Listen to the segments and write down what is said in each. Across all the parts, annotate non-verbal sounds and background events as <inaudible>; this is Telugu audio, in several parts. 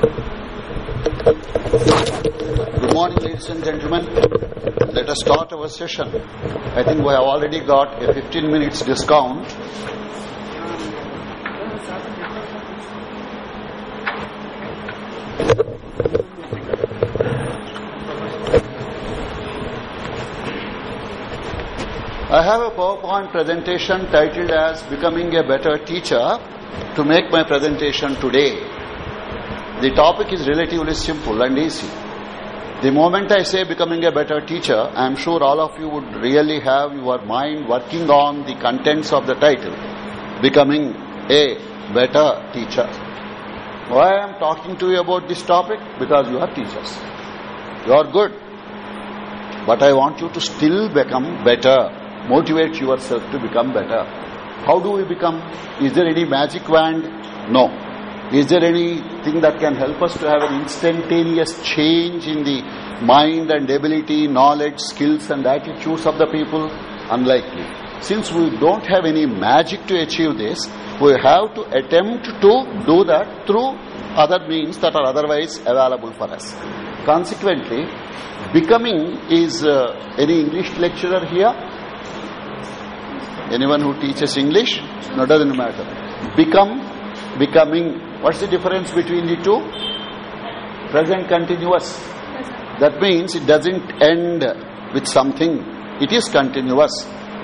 Good morning, ladies and gentlemen. Let us start our session. I think we have already got a 15 minutes discount. I have a PowerPoint presentation titled as Becoming a Better Teacher to make my presentation today. The topic is relatively simple and easy. The moment I say becoming a better teacher, I am sure all of you would really have your mind working on the contents of the title. Becoming a better teacher. Why I am talking to you about this topic? Because you are teachers. You are good. But I want you to still become better motivate yourself to become better. How do we become? Is there any magic wand? No. Is there anything that can help us to have an instantaneous change in the mind and ability, knowledge, skills and attitudes of the people? Unlikely. Since we don't have any magic to achieve this, we have to attempt to do that through other means that are otherwise available for us. Consequently, becoming is uh, any English lecturer here? Anyone who teaches English? No, doesn't matter. Become, becoming. What's the difference between the two? Present continuous. That means it doesn't end with something. It is continuous.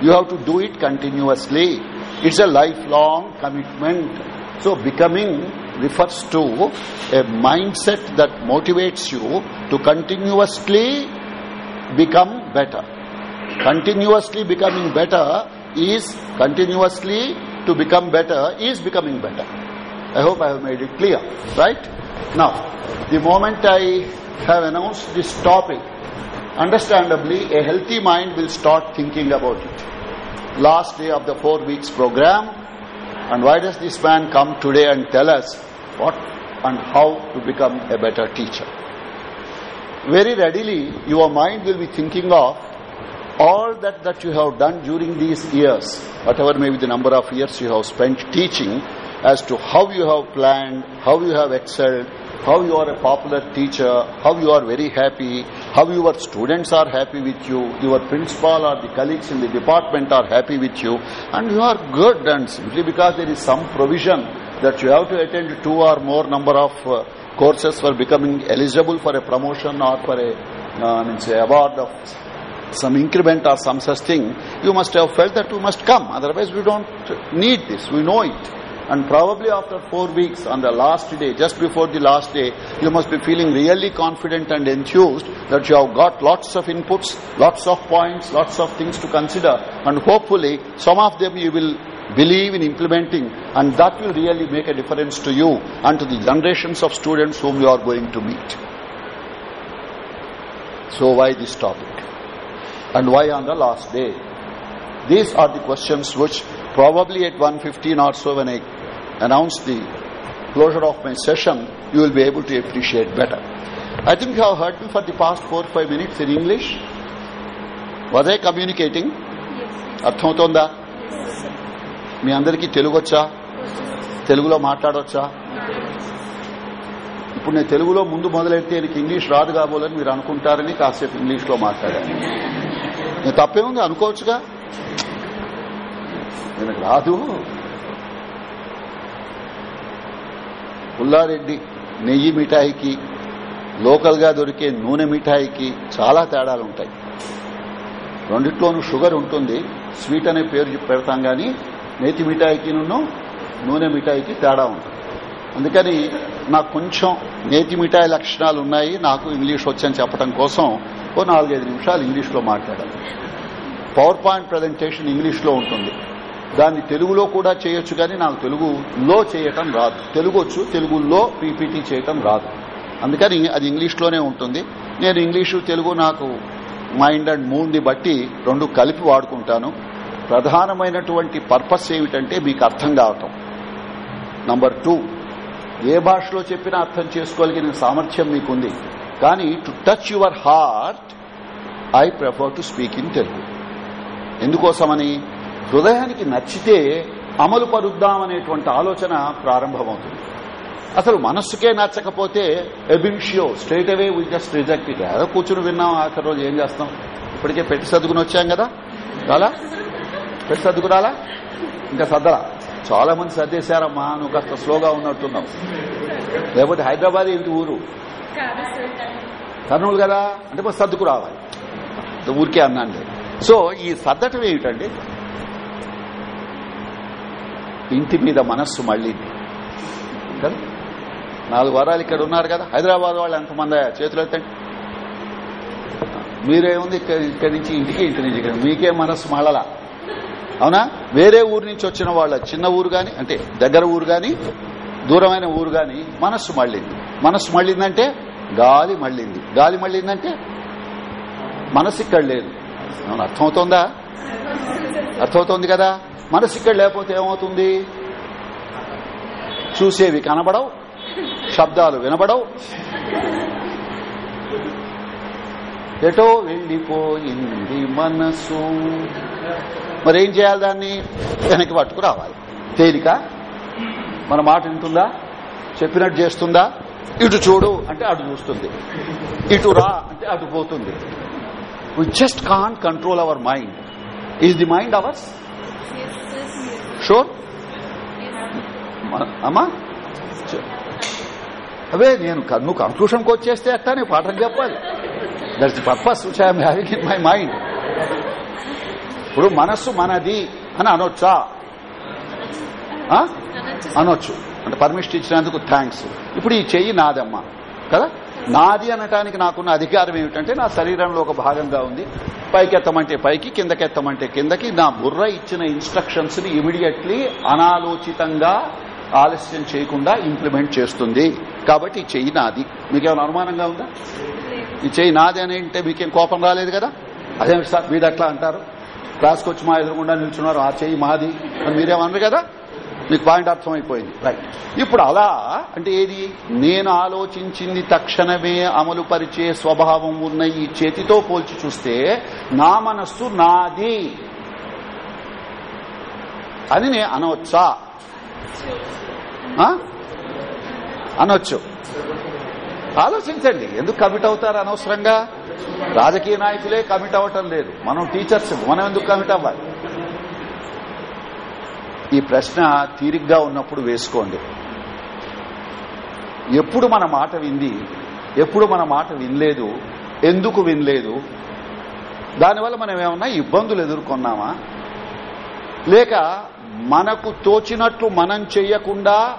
You have to do it continuously. It's a lifelong commitment. So becoming refers to a mindset that motivates you to continuously become better. Continuously becoming better is continuously to become better is becoming better. I hope I have made it clear, right? Now, the moment I have announced this topic, understandably, a healthy mind will start thinking about it. Last day of the four weeks program, and why does this man come today and tell us what and how to become a better teacher? Very readily, your mind will be thinking of all that that you have done during these years, whatever may be the number of years you have spent teaching, as to how you have planned, how you have excelled, how you are a popular teacher, how you are very happy, how your students are happy with you, your principal or the colleagues in the department are happy with you, and you are good and simply because there is some provision that you have to attend two or more number of uh, courses for becoming eligible for a promotion or for a uh, means award of some increment or some such thing, you must have felt that you must come. Otherwise, we don't need this. We know it. And probably after four weeks, on the last day, just before the last day, you must be feeling really confident and enthused that you have got lots of inputs, lots of points, lots of things to consider. And hopefully, some of them you will believe in implementing and that will really make a difference to you and to the generations of students whom you are going to meet. So why this topic? and why on the last day? These are the questions which probably at 1.15 or so when I announce the closure of my session, you will be able to appreciate better. I think you have heard me for the past 4-5 minutes in English. Was I communicating? అర్థమవుతోందా మీ అందరికీ తెలుగు వచ్చా తెలుగులో మాట్లాడవచ్చా ఇప్పుడు నేను తెలుగులో ముందు మొదలెడితే నీకు ఇంగ్లీష్ రాదు కాబోలని మీరు అనుకుంటారని కాసేపు ఇంగ్లీష్లో మాట్లాడాను నేను తప్పేముంది అనుకోవచ్చుగా నేను రాదు పుల్లారెడ్డి నెయ్యి మిఠాయికి లోకల్గా దొరికే నూనె మిఠాయికి చాలా తేడాలు ఉంటాయి. రెండిట్లోనూ షుగర్ ఉంటుంది స్వీట్ అనే పేరు పెడతాం కానీ నేతి మిఠాయికి నూనె మిఠాయికి తేడా ఉంటుంది. అందుకని నాకు కొంచెం నేతి మిఠాయి లక్షణాలు ఉన్నాయి నాకు ఇంగ్లీష్ వచ్చని చెప్పడం కోసం ఓ నాలుగైదు నిమిషాలు ఇంగ్లీష్లో మాట్లాడాలి. పవర్ పాయింట్ ప్రజెంటేషన్ ఇంగ్లీష్లో ఉంటుంది. దాన్ని తెలుగులో కూడా చేయొచ్చు కానీ నాకు తెలుగులో చేయటం రాదు. తెలుగు వచ్చు తెలుగులో పీపీటీ చేయటం రాదు. అందుకని అది ఇంగ్లీష్లోనే ఉంటుంది. నేను ఇంగ్లీషు తెలుగు నాకు మైండ్ అండ్ మూడ్ని బట్టి రెండు కలిపి వాడుకుంటాను. ప్రధానమైనటువంటి పర్పస్ ఏమిటంటే మీకు అర్థం కావటం. నంబర్ టూ ఏ భాషలో చెప్పినా అర్థం చేసుకోగలిగిన సామర్థ్యం మీకుంది. కానీ to touch your heart I prefer to speak in Telugu. ఎందుకోసమని? హృదయానికి నచ్చితే అమలు పరుద్దామనేటువంటి ఆలోచన ప్రారంభమవుతుంది. అసలు మనస్సుకే నచ్చకపోతే ఎబిన్షియో straight away will just reject it. ఏదో కూర్చుని విన్నాం ఆఖరి రోజు ఏం చేస్తాం? ఇప్పటికే పెట్టి సర్దుకుని వచ్చాం కదా? రాలా? పెట్టి సర్దుకురాలా ఇంకా సర్దరా చాలా మంది సర్దేశారమ్మా నువ్వు కాస్త స్లోగా ఉన్నట్టున్నావు. లేకపోతే హైదరాబాద్ ఏంటి ఊరు? కర్నూలు కదా? అంటే సర్దుకు రావాలి. ఊరికే అన్నాను సో ఈ సర్దటం ఏమిటండి ఇంటి మీద మనస్సు మళ్ళీ కదా? నాలుగు వారాలు ఇక్కడ ఉన్నారు కదా? హైదరాబాద్ వాళ్ళు ఎంతమంది చేతులు ఎత్తండి మీరేముంది ఇక్కడి నుంచి ఇంటికి ఇంటి నుంచి ఇక్కడ? మీకే మనస్సు మళ్ళలా? అవునా? వేరే ఊరు నుంచి వచ్చిన వాళ్ళ చిన్న ఊరు గాని అంటే దగ్గర ఊరు గాని దూరమైన ఊరు గాని మనస్సు మళ్ళింది. మనస్సు మళ్ళిందంటే గాలి మళ్ళింది. గాలి మళ్ళిందంటే మనసు ఇక్కడ లేదు. అవును అర్థమవుతోందా? అర్థమవుతోంది కదా? మనసు ఇక్కడ లేకపోతే ఏమవుతుంది? చూసేవి కనబడవు శబ్దాలు వినబడవు. ఎటో వెళ్ళిపోయింది మనసు. మరేం చేయాలి దాన్ని? వెనక్కి పట్టుకు రావాలి. తేలిక? మన మాట వింటుందా? చెప్పినట్టు చేస్తుందా? ఇటు చూడు అంటే అటు చూస్తుంది. ఇటు రా అంటే అటు పోతుంది. We just can't control our mind is the mind ours sure అమ్మా? అవే నేను నువ్వు కన్క్లూషన్కి వచ్చేస్తే అట్టా నేను పాఠం చెప్పాలి. That's purpose which I'm having in my mind ఇప్పుడు మనస్సు మనది అని అనొచ్చా? ఆ? అనొచ్చు అంటే పర్మిషన్ ఇచ్చినందుకు థ్యాంక్స్ ఇప్పుడు ఈ చెయ్యి నాదమ్మా. కదా? నాది అనటానికి నాకున్న అధికారం ఏమిటంటే నా శరీరంలో ఒక భాగంగా ఉంది. పైకెత్తమంటే పైకి కిందకెత్తమంటే కిందకి. నా బుర్ర ఇచ్చిన ఇన్స్ట్రక్షన్స్ని ఇమీడియట్లీ అనాలోచితంగా ఆలస్యం చేయకుండా ఇంప్లిమెంట్ చేస్తుంది. కాబట్టి ఈ చెయ్యి నాది. మీకేమైనా అనుమానంగా ఉందా? ఈ చెయ్యి నాది అని అంటే మీకేం కోపం రాలేదు కదా? అదేమిటి సార్ మీరు అట్లా అంటారు? క్లాస్కి వచ్చి మా ఎదురుగుండా నిల్చున్నారు ఆ చెయ్యి మాది అని మీరేమన్నారు కదా? మీకు పాయింట్ అర్థమైపోయింది. రైట్ ఇప్పుడు అలా అంటే ఏది? నేను ఆలోచించింది తక్షణమే అమలు పరిచే స్వభావం ఉన్న ఈ చేతితో పోల్చి చూస్తే నా మనస్సు నాది అని నేను అనవచ్చా? అనొచ్చు. ఆలోచించండి. ఎందుకు కమిట్ అవుతారు అనవసరంగా? రాజకీయ నాయకులే కమిట్ అవ్వటం లేదు. మనం టీచర్స్ మనం ఎందుకు కమిట్ అవ్వాలి? ఈ ప్రశ్న తీరిగ్గా ఉన్నప్పుడు వేసుకోండి. ఎప్పుడు మన మాట వింది ఎప్పుడు మన మాట వినలేదు ఎందుకు వినలేదు దానివల్ల మనం ఏమన్నా ఇబ్బందులు ఎదుర్కొన్నామా? లేక మనకు తోచినట్లు మనం చెయ్యకుండా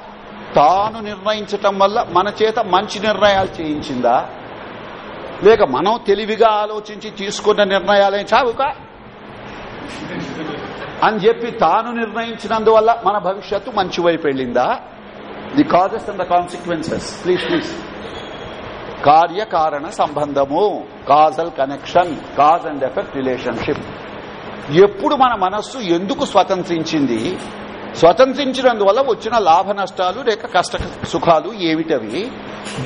తాను నిర్ణయించటం వల్ల మన చేత మంచి నిర్ణయాలు చేయించిందా? లేక మనం తెలివిగా ఆలోచించి తీసుకున్న నిర్ణయాలే చావుకా? అని చెప్పి తాను నిర్ణయించినందువల్ల మన భవిష్యత్తు మంచి వైపు వెళ్ళిందా the causes and the consequences please please కార్యకారణ సంబంధము causal connection cause and effect relationship ఎప్పుడు మన మనస్సు ఎందుకు స్వతంత్రించింది? స్వతంత్రించినందువల్ల వచ్చిన లాభ నష్టాలు లేక కష్ట సుఖాలు ఏమిటవి?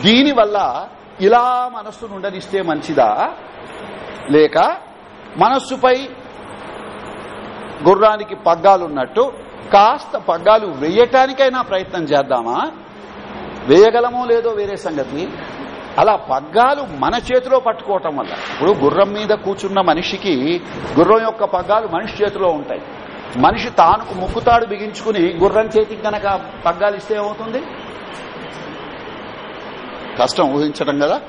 దీనివల్ల ఇలా మనస్సు నుండనిస్తే మంచిదా? లేక మనస్సుపై గుర్రానికి పగ్గాలున్నట్టు కాస్త పగ్గాలు వేయటానికైనా ప్రయత్నం చేద్దామా? వేయగలమో లేదో వేరే సంగతి. అలా పగ్గాలు మన చేతిలో పట్టుకోవటం వల్ల ఇప్పుడు గుర్రం మీద కూర్చున్న మనిషికి గుర్రం యొక్క పగ్గాలు మనిషి చేతిలో ఉంటాయి. మనిషి తాను ముక్కుతాడు బిగించుకుని గుర్రం చేతికి గనక పగ్గాలు ఇస్తే ఏమవుతుంది? కష్టం ఊహించడం కదా?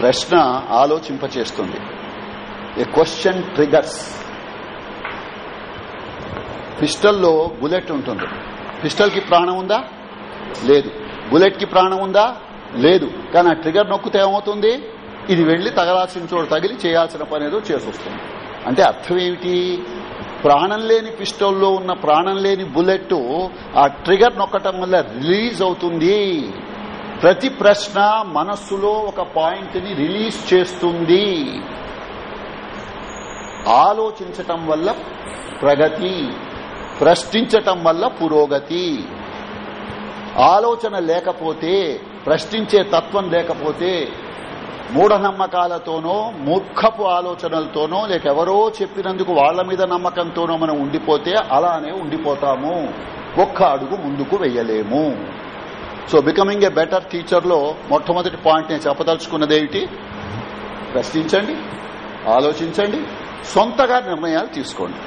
ప్రశ్న ఆలోచింపచేస్తుంది. ఏ క్వశ్చన్ ట్రిగర్స్ పిస్టల్లో బుల్లెట్ ఉంటుంది. పిస్టల్కి ప్రాణం ఉందా? లేదు. బుల్లెట్కి ప్రాణం ఉందా? లేదు. కానీ ఆ ట్రిగర్ నొక్కితే ఏమవుతుంది? ఇది వెళ్ళి తగలాల్సిన చోటు తగిలి చేయాల్సిన పని ఏదో చేసొస్తుంది. అంటే అర్థం ఏమిటి? ప్రాణం లేని పిస్టల్లో ఉన్న ప్రాణం లేని బుల్లెట్ ఆ ట్రిగర్ నొక్కటం వల్ల రిలీజ్ అవుతుంది. ప్రతి ప్రశ్న మనస్సులో ఒక పాయింట్ని రిలీజ్ చేస్తుంది. ఆలోచించటం వల్ల ప్రగతి ప్రశ్నించటం వల్ల పురోగతి. ఆలోచన లేకపోతే ప్రశ్నించే తత్వం లేకపోతే మూఢనమ్మకాలతోనో మూర్ఖపు ఆలోచనలతోనో లేక ఎవరో చెప్పినందుకు వాళ్ళ మీద నమ్మకంతోనో మనం ఉండిపోతే అలానే ఉండిపోతాము. ఒక్క అడుగు ముందుకు వెయ్యలేము. సో బికమింగ్ ఏ బెటర్ టీచర్లో మొట్టమొదటి పాయింట్ నేను చెప్పదలుచుకున్నది ఏమిటి ప్రశ్నించండి. ఆలోచించండి సొంతగా నిర్ణయాలు తీసుకోండి.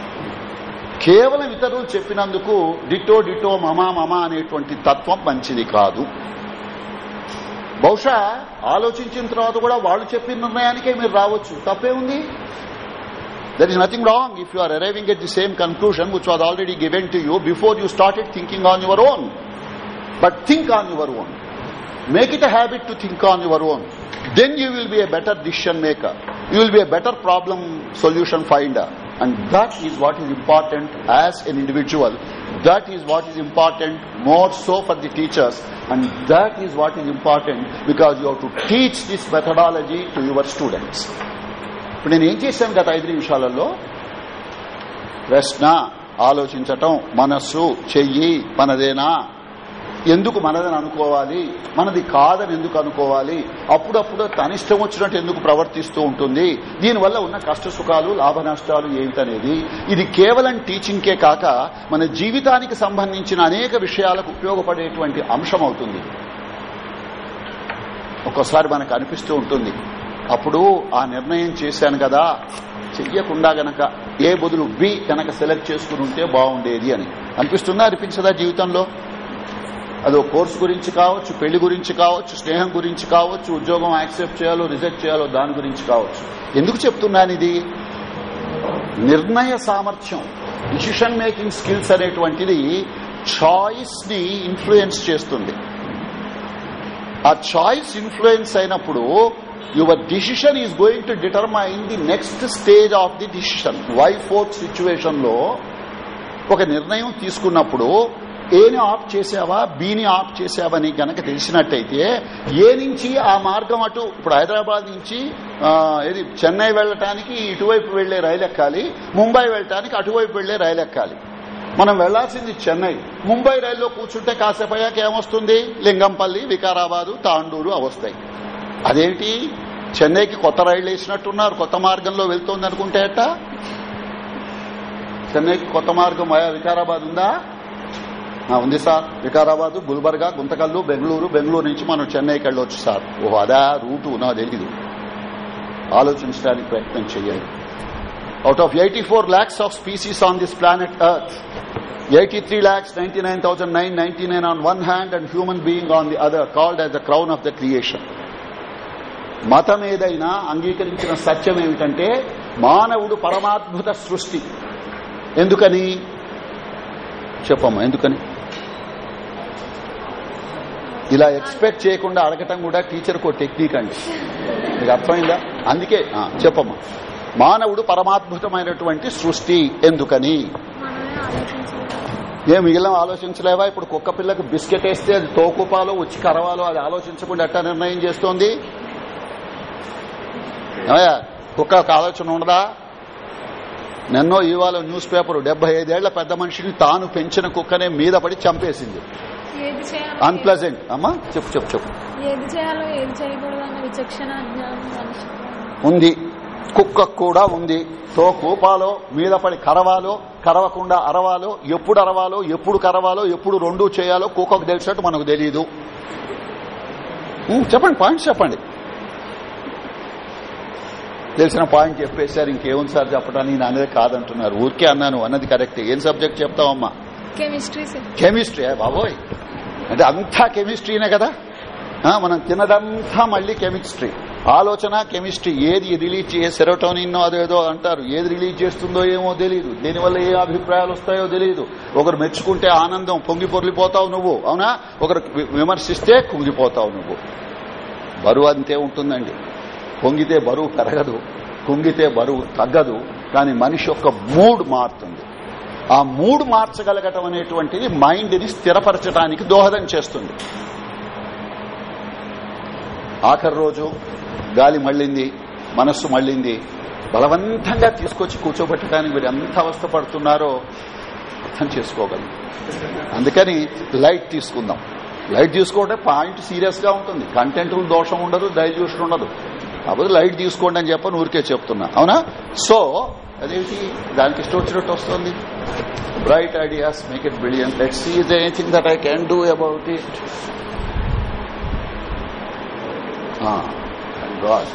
కేవలం ఇతరులు చెప్పినందుకు డిటో డిటో మమా మమా అనేటువంటి తత్వం మంచిది కాదు. బహుశా ఆలోచించిన తర్వాత కూడా వాళ్ళు చెప్పిన నిర్ణయానికే మీరు రావచ్చు. తప్పే ఉంది? There is nothing wrong if you are arriving at the same conclusion which was already given to you before you started thinking on your own but think on your own make it a habit to think on your own then you will be a better decision maker you will be a better problem solution find and that is what is important as an individual that is what is important more so for the teachers and that is what is important because you have to teach this methodology to your students ఇప్పుడు నేను ఏం చేశాను గత ఐదు నిమిషాలలో? ప్రశ్న ఆలోచించటం మనస్సు చెయ్యి మనదేనా? ఎందుకు మనదని అనుకోవాలి? మనది కాదని ఎందుకు అనుకోవాలి? అప్పుడప్పుడు తన ఇష్టం వచ్చినట్టు ఎందుకు ప్రవర్తిస్తూ ఉంటుంది? దీనివల్ల ఉన్న కష్ట సుఖాలు లాభ నష్టాలు ఏమిటనేది? ఇది కేవలం టీచింగ్కే కాక మన జీవితానికి సంబంధించిన అనేక విషయాలకు ఉపయోగపడేటువంటి అంశం అవుతుంది ఒక్కోసారి మనకు అనిపిస్తూ ఉంటుంది. అప్పుడు ఆ నిర్ణయం చేశాను కదా చెయ్యకుండా గనక ఏ బదులు బి గనక సెలెక్ట్ చేసుకుని ఉంటే బాగుండేది అని. అనిపిస్తుందా అనిపించదా జీవితంలో? అదో కోర్స్ కోర్సు గురించి కావచ్చు పెళ్ళి గురించి కావచ్చు స్నేహం గురించి కావచ్చు ఉద్యోగం యాక్సెప్ట్ చేయాలో రిజెక్ట్ చేయాలో దాని గురించి కావచ్చు. ఎందుకు చెప్తున్నాను ఇది? నిర్ణయ సామర్థ్యం డిసిషన్ మేకింగ్ స్కిల్స్ అనేటువంటిది చాయిస్ని ఇన్ఫ్లుయెన్స్ చేస్తుంది. ఆ చాయిస్ ఇన్ఫ్లుయెన్స్ అయినప్పుడు your decision is going to determine the next stage of the decision why fourth సిచ్యువేషన్లో ఒక నిర్ణయం తీసుకున్నప్పుడు ఏని ఆఫ్ చేసావా బీని ఆఫ్ చేసావని గనక తెలిసినట్టయితే ఏ నుంచి ఆ మార్గం అటు ఇప్పుడు హైదరాబాద్ నుంచి ఏది చెన్నై వెళ్ళటానికి ఇటువైపు వెళ్ళే రైలు ఎక్కాలి ముంబై వెళ్ళటానికి అటువైపు వెళ్ళే రైలు ఎక్కాలి. మనం వెళ్ళాల్సింది చెన్నై. ముంబై రైల్లో కూర్చుంటే కాసేపు అయ్యాక ఏమొస్తుంది? లింగంపల్లి వికారాబాదు తాండూరు అవస్తాయి అదేంటి? చెన్నైకి కొత్త రైళ్ళు వేసినట్టున్నారు కొత్త మార్గంలో వెళ్తోంది అనుకుంటే అట్ట చెన్నైకి కొత్త మార్గం వికారాబాద్ ఉందా? ఉంది సార్. వికారాబాద్ గుల్బర్గా గుంతకల్లు బెంగళూరు. బెంగళూరు నుంచి మనం చెన్నైకి వెళ్ళొచ్చు సార్. ఓ అదా రూటు నా తెలియదు ఆలోచించడానికి ప్రయత్నం చేయాలి out of eighty four lakhs of species on this planet earth eighty three lakhs ninety nine thousand nine ninety nine on one hand and human being on the other called as the crown of the creation మతం ఏదైనా అంగీకరించిన సత్యం ఏమిటంటే మానవుడు పరమాద్భుత సృష్టి. ఎందుకని? చెప్పమ్మా ఎందుకని? ఇలా ఎక్స్పెక్ట్ చేయకుండా అడగటం కూడా టీచర్కు టెక్నిక్ అండి. మీకు అర్థమైందా? అందుకే చెప్పమ్మా. మానవుడు పరమాద్భుతమైనటువంటి సృష్టి ఎందుకని? ఏం మిగిలిన ఆలోచించలేవా? ఇప్పుడు కుక్క పిల్లకి బిస్కెట్ వేస్తే అది తోకుపాలో వచ్చి కరవాలో అది ఆలోచించకుండా ఎట్టా నిర్ణయం చేస్తోంది? కుక్కకు ఆలోచన ఉండదా? నిన్నో ఇవాళ న్యూస్ పేపర్ డెబ్బై ఐదేళ్ళ పెద్ద మనిషిని తాను పెంచిన కుక్కనే మీద పడి చంపేసింది. అన్ప్లెజెంట్ అమ్మా చెప్పు చెప్పు చెప్పు. ఏది చేయాలో ఏది చేయకూడదు అన్న విచక్షణ జ్ఞానం మనిషి. ఉంది. కుక్క కూడా ఉంది. తోకు పాలో మీద పడి కరవాలో కరవకుండా అరవాలో ఎప్పుడు అరవాలో ఎప్పుడు కరవాలో ఎప్పుడు రెండు చేయాలో కుక్కకు తెలిసినట్టు మనకు తెలియదు చెప్పండి పాయింట్స్ చెప్పండి. తెలిసిన పాయింట్ చెప్పేశారు ఇంకేముంది సార్ చెప్పడానికి? నేను అనేది కాదంటున్నారు. ఊరికే అన్నాను అన్నది కరెక్ట్. ఏం సబ్జెక్ట్ చెప్తావమ్మా? కెమిస్ట్రీ కెమిస్ట్రీ బాబోయ్. అంటే అంతా కెమిస్ట్రీనే కదా? మనం తినదంతా మళ్ళీ కెమిస్ట్రీ ఆలోచన కెమిస్ట్రీ ఏది రిలీజ్ చేయ సెరోటోనిన్ అదేదో అంటారు. ఏది రిలీజ్ చేస్తుందో ఏమో తెలియదు దీనివల్ల ఏ అభిప్రాయాలు వస్తాయో తెలియదు ఒకరు మెచ్చుకుంటే ఆనందం పొంగి పొర్లిపోతావు నువ్వు. అవునా? ఒకరు విమర్శిస్తే కుంగిపోతావు నువ్వు. బరువు అంతే ఉంటుందండి. పొంగితే బరువు పెరగదు. కుంగితే బరువు తగ్గదు. కానీ మనిషి యొక్క మూడ్ మారుతుంది. ఆ మూడ్ మార్చగలగటం అనేటువంటిది మైండ్ని స్థిరపరచడానికి దోహదం చేస్తుంది. ఆఖరి రోజు గాలి మళ్ళింది మనస్సు మళ్ళింది. బలవంతంగా తీసుకొచ్చి కూర్చోబెట్టడానికి మీరు ఎంత అవస్థ పడుతున్నారో అర్థం చేసుకోగలం. అందుకని లైట్ తీసుకుందాం. లైట్ తీసుకుంటే పాయింట్ సీరియస్గా ఉంటుంది. కంటెంట్ దోషం ఉండదు డైల్యూషన్ ఉండదు. కాకపోతే లైట్ తీసుకోండి అని చెప్పని ఊరికే చెప్తున్నా. అవునా? సో అదేంటి దానికి ఇష్టం వచ్చినట్టు వస్తుంది bright ideas make it brilliant let's see is there anything that i can do about it ah thank god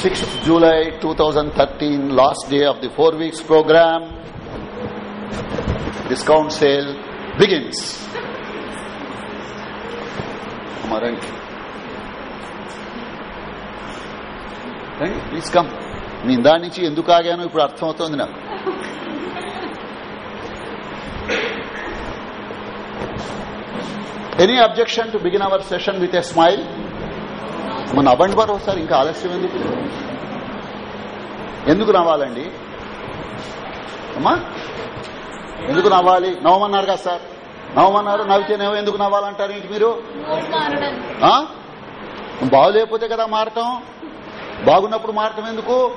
Sixth July 2013, last day of the four weeks program. Discount sale begins. అమ్మా, ప్లీజ్ కమ్ నేను దాని నుంచి ఎందుకు ఆగాను ఇప్పుడు అర్థమవుతోంది నాకు. Any objection to begin our session with a smile మన అవ్వండి బారు ఒకసారి ఇంకా ఆలస్యం ఎందుకు? ఎందుకు రావాలండి? అమ్మా ఎందుకు నవ్వాలి? నవ్వమన్నారు కదా సార్. నవ్వమన్నారు నవ్వితేనేమో ఎందుకు నవ్వాలంటారు ఏంటి మీరు? బాగులేకపోతే కదా మారటం? బాగున్నప్పుడు మారటం ఎందుకు?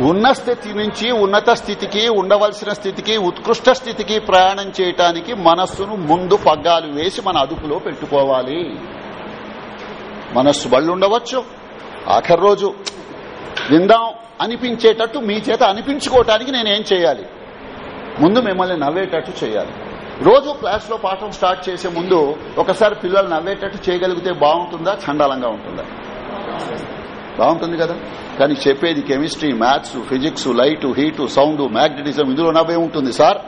ఉన్న స్థితి నుంచి ఉన్నత స్థితికి ఉండవలసిన స్థితికి ఉత్కృష్ట స్థితికి ప్రయాణం చేయటానికి మనస్సును ముందు పగ్గాలు వేసి మన అదుపులో పెట్టుకోవాలి. మనస్సు బళ్ళు ఉండవచ్చు ఆఖరి రోజు విందాం. అనిపించేటట్టు మీ చేత అనిపించుకోవటానికి నేనేం చేయాలి? ముందు మిమ్మల్ని నవ్వేటట్టు చేయాలి. రోజు క్లాస్లో పాఠం స్టార్ట్ చేసే ముందు ఒకసారి పిల్లలు నవ్వేటట్టు చేయగలిగితే బాగుంటుందా? చండాలంగా ఉంటుందా? బాగుంటుంది కదా? కానీ చెప్పేది chemistry maths physics light heat sound magnetism ఇందులో నవ్వే ఉంటుంది సార్.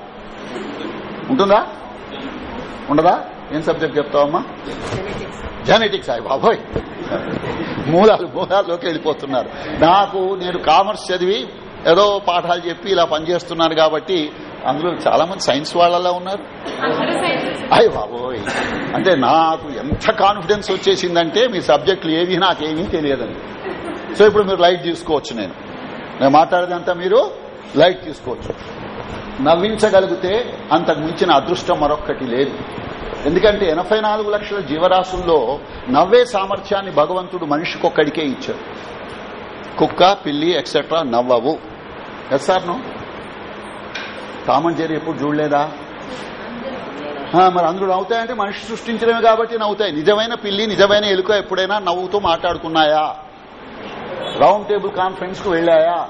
ఉంటుందా? ఉండదా? ఏం సబ్జెక్ట్ చెప్తావమ్మా? జెనెటిక్స్ అయ్యి బాబోయ్. మూలాలు మూలాల్లోకి వెళ్ళిపోతున్నారు. నాకు నేను కామర్స్ చదివి ఏదో పాఠాలు చెప్పి ఇలా పనిచేస్తున్నాను కాబట్టి అందులో చాలా మంది సైన్స్ వాళ్ళలా ఉన్నారు. అయ్యి బాబోయ్! అంటే నాకు ఎంత కాన్ఫిడెన్స్ వచ్చేసిందంటే మీ సబ్జెక్టులు ఏవి నాకేమీ తెలియదని సో ఇప్పుడు మీరు లైట్ తీసుకోవచ్చు నేను. నేను మాట్లాడేదంతా మీరు లైట్ తీసుకోవచ్చు. నవ్వించగలిగితే అంతకు మించిన అదృష్టం మరొక్కటి లేదు. ఎందుకంటే ఎనభై నాలుగు లక్షల జీవరాశుల్లో నవ్వే సామర్థ్యాన్ని భగవంతుడు మనిషికొక్కడికే ఇచ్చాడు. కుక్క పిల్లి etcetera నవ్వవు. Yes sir no Tom and Jerry ఎప్పుడు చూడలేదా? మరి అందులో నవ్వుతాయంటే మనిషి సృష్టించడమే కాబట్టి నవ్వుతాయి. నిజమైన పిల్లి నిజమైన ఎలుక ఎప్పుడైనా నవ్వుతూ మాట్లాడుకున్నాయా? Round table కాన్ఫరెన్స్కు వెళ్ళాయా?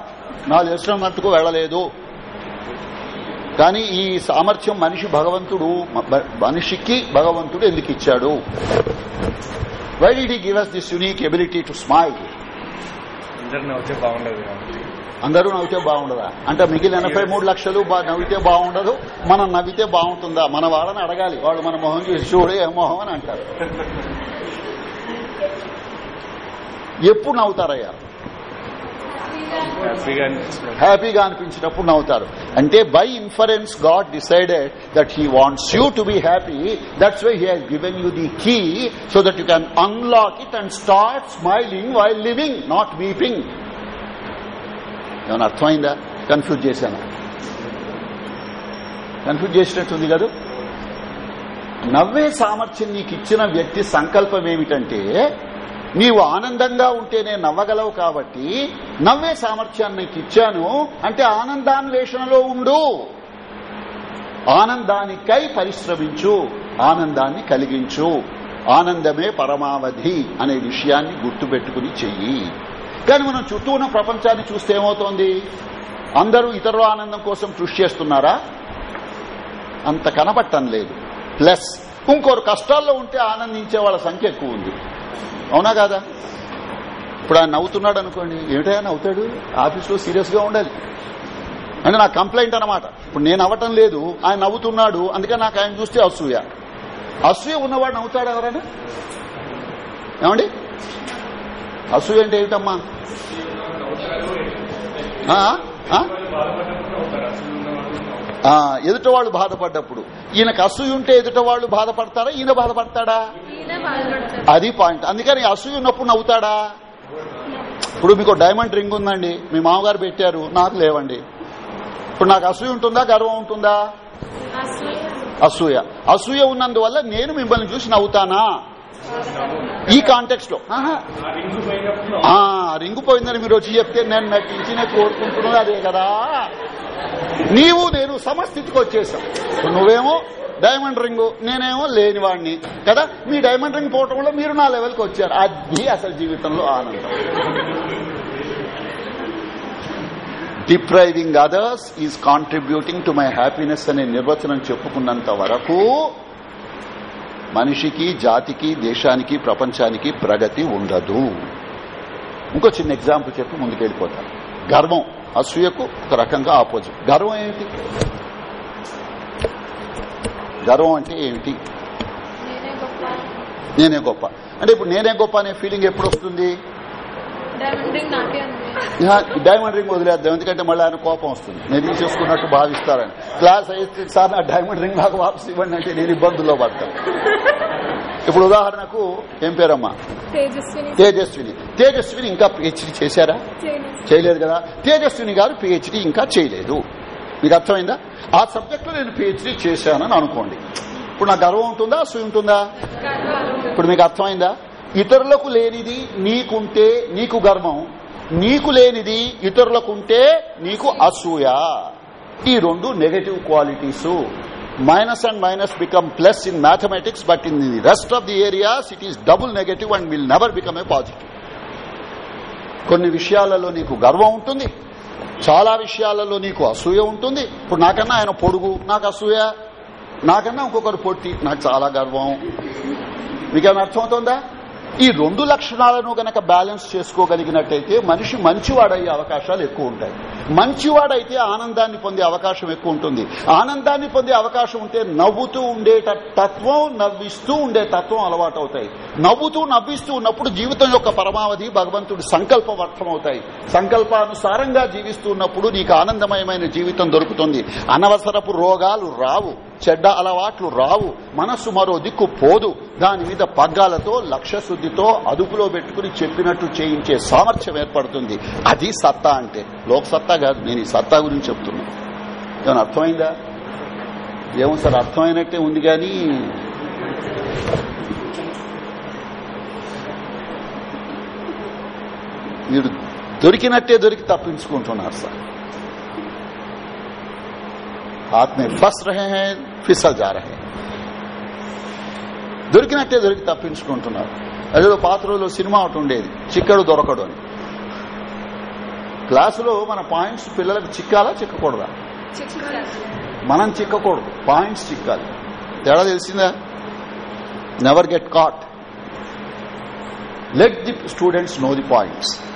నాలుగు ఇష్టం మట్టుకు వెళ్ళలేదు. కానీ ఈ సామర్థ్యం మనిషి భగవంతుడు మనిషికి భగవంతుడు ఎందుకు ఇచ్చాడు? Why did he give us this unique ability to smile అందరు నవ్వుతే బాగుండదు? అంటే మిగిలిన ఎనభై మూడు లక్షలు నవ్వితే బాగుండదు మనం నవ్వితే బాగుంటుందా? మన వాళ్ళని అడగాలి. వాళ్ళు మన మొహం చూసి చూడు ఏ మొహం అని అంటారు. <laughs> ఎప్పుడు నవ్వుతారయ్యా? హ్యాపీగా అనిపించేటప్పుడు అనిపించినప్పుడు నవ్వుతారు. అంటే by inference God decided that he wants you to be happy that's why he has given you the key so that you can unlock it and start smiling while living not weeping ఏమైనా అర్థమైందా? కన్ఫ్యూజ్ చేశాను? కన్ఫ్యూజ్ చేసినట్టుంది కదా? నవ్వే సామర్థ్యం నీకు ఇచ్చిన వ్యక్తి సంకల్పం ఏమిటంటే నీవు ఆనందంగా ఉంటేనే నవ్వగలవు కాబట్టి నవ్వే సామర్థ్యాన్ని నీకు ఇచ్చాను అంటే ఆనందాన్వేషణలో ఉండు. ఆనందానికై పరిశ్రమించు ఆనందాన్ని కలిగించు. ఆనందమే పరమావధి అనే విషయాన్ని గుర్తుపెట్టుకుని చెయ్యి. కానీ మనం చుట్టూ ఉన్న ప్రపంచాన్ని చూస్తే ఏమవుతోంది? అందరూ ఇతరుల ఆనందం కోసం కృషి చేస్తున్నారా? అంత కనబట్టం లేదు. ప్లస్ ఇంకోరు కష్టాల్లో ఉంటే ఆనందించే వాళ్ళ సంఖ్య ఎక్కువ ఉంది. అవునా కాదా? ఇప్పుడు ఆయన నవ్వుతున్నాడు అనుకోండి ఏమిటా నవ్వుతాడు? ఆఫీస్లో సీరియస్గా ఉండాలి. అంటే నా కంప్లైంట్ అనమాట ఇప్పుడు నేను అవ్వటం లేదు ఆయన నవ్వుతున్నాడు అందుకే నాకు ఆయన చూస్తే అసూయ. అసూయ ఉన్నవాడు నవ్వుతాడు ఎవరైనా? ఏమండి? అసూయ అంటే ఏమిటమ్మా? ఎదుట వాళ్ళు బాధపడ్డప్పుడు. ఈయనకు అసూయ ఉంటే ఎదుట వాళ్ళు బాధపడతారా? ఈయన బాధపడతాడా? అది పాయింట్. అందుకని అసూయ ఉన్నప్పుడు నవ్వుతాడా? ఇప్పుడు మీకు డైమండ్ రింగ్ ఉందండి. మీ మామగారు పెట్టారు. నాకు లేవండి. ఇప్పుడు నాకు అసూయ ఉంటుందా? గర్వం ఉంటుందా? అసూయ. అసూయ. అసూయ ఉన్నందువల్ల నేను మిమ్మల్ని చూసి నవ్వుతానా? ఈ కాంటెక్స్ట్లో. రింగు పోయిందని మీరు వచ్చి చెప్తే నేను నటించి నేను కోరుకుంటున్నది అదే కదా. నీవు నేను సమస్థితికి వచ్చేసాం. నువ్వేమో డైమండ్ రింగ్ నేనేమో లేనివాడిని కదా? మీ డైమండ్ రింగ్ పోవటం వల్ల మీరు నా లెవెల్కి వచ్చారు. అది అసలు జీవితంలో ఆనందం. Depriving others is contributing to my happiness అనే నిర్వచనం చెప్పుకున్నంత వరకు మనిషికి జాతికి దేశానికి ప్రపంచానికి ప్రగతి ఉండదు. ఇంకో చిన్న ఎగ్జాంపుల్ చెప్పి ముందుకెళ్ళిపోతాను గర్వం అసూయకు ఒక రకంగా ఆపోజిట్. గర్వం ఏమిటి? గర్వం అంటే ఏమిటి? నేనే గొప్ప. నేనే గొప్ప. అంటే ఇప్పుడు నేనే గొప్ప అనే ఫీలింగ్ ఎప్పుడు వస్తుంది? డైమండ్ రింగ్ వదిలేద్దాం ఎందుకంటే మళ్ళీ ఆయన కోపం వస్తుంది. నేను తీసేసుకున్నట్టు భావిస్తారని. క్లాస్ అయితే సార్ నా డైమండ్ రింగ్ నాకు వాపస్ ఇవ్వండి అంటే నేను ఇబ్బందుల్లో పడతాను. ఇప్పుడు ఉదాహరణకు ఏం పేరమ్మా? తేజస్విని. తేజస్విని. ఇంకా పిహెచ్డి చేశారా? చేయలేదు. చేయలేదు కదా. తేజస్విని గారు పిహెచ్డి ఇంకా చేయలేదు. మీకు అర్థమైందా? ఆ సబ్జెక్ట్లో నేను పిహెచ్డి చేశానని అనుకోండి. ఇప్పుడు నాకు గర్వం ఉంటుందా? అసూయ ఉంటుందా? ఇప్పుడు మీకు అర్థమైందా? ఇతరులకు లేనిది నీకుంటే నీకు గర్వం నీకు లేనిది ఇతరులకుంటే నీకు అసూయ. ఈ రెండు negative qualities minus and minus become plus in mathematics but in the rest of the areas it is double negative and will never become a positive కొన్ని విషయాలలో నీకు గర్వం ఉంటుంది చాలా విషయాలలో నీకు అసూయ ఉంటుంది. ఇప్పుడు నాకన్నా ఆయన పొడుగు నాకు అసూయ నాకన్నా ఇంకొకరు పొట్టి నాకు చాలా గర్వం. మీకేమైనా అర్థమవుతుందా? ఈ రెండు లక్షణాలను గనక బ్యాలెన్స్ చేసుకోగలిగినట్టయితే మనిషి మంచివాడయ్యే అవకాశాలు ఎక్కువ ఉంటాయి. మంచివాడైతే ఆనందాన్ని పొందే అవకాశం ఎక్కువ ఉంటుంది. ఆనందాన్ని పొందే అవకాశం ఉంటే నవ్వుతూ ఉండే తత్వం నవ్విస్తూ ఉండే తత్వం అలవాటు అవుతాయి నవ్వుతూ నవ్విస్తూ ఉన్నప్పుడు జీవితం యొక్క పరమావధి భగవంతుడి సంకల్పం అర్థమవుతాయి సంకల్పానుసారంగా జీవిస్తూ ఉన్నప్పుడు నీకు ఆనందమయమైన జీవితం దొరుకుతుంది. అనవసరపు రోగాలు రావు. చెడ్డ అలవాట్లు రావు. మనస్సు మరో దిక్కు పోదు. దాని మీద పగ్గాలతో లక్ష్య శుద్ధితో అదుపులో పెట్టుకుని చెప్పినట్టు చేయించే సామర్థ్యం ఏర్పడుతుంది. అది సత్తా అంటే. లోక్ సత్తా కాదు. నేను ఈ సత్తా గురించి చెప్తున్నా. ఏమైనా అర్థమైందా? ఏమో సార్ అర్థమైనట్టే ఉంది కానీ. మీరు దొరికినట్టే దొరికి తప్పించుకుంటున్నారు సార్. हाथ में फंस रहे हैं फिसल जा रहे हैं దొరికినట్టే దొరికి తప్పించుకుంటున్నారు అదేదో పాత రోజుల్లో సినిమా ఒకటి ఉండేది చిక్కడు దొరకడు అని క్లాసులో మన పాయింట్స్ పిల్లలకు చిక్కాలా చిక్కకూడదా మనం చిక్కకూడదు పాయింట్స్ చిక్కాలి తేడా తెలిసిందా never get caught let the students know the points okay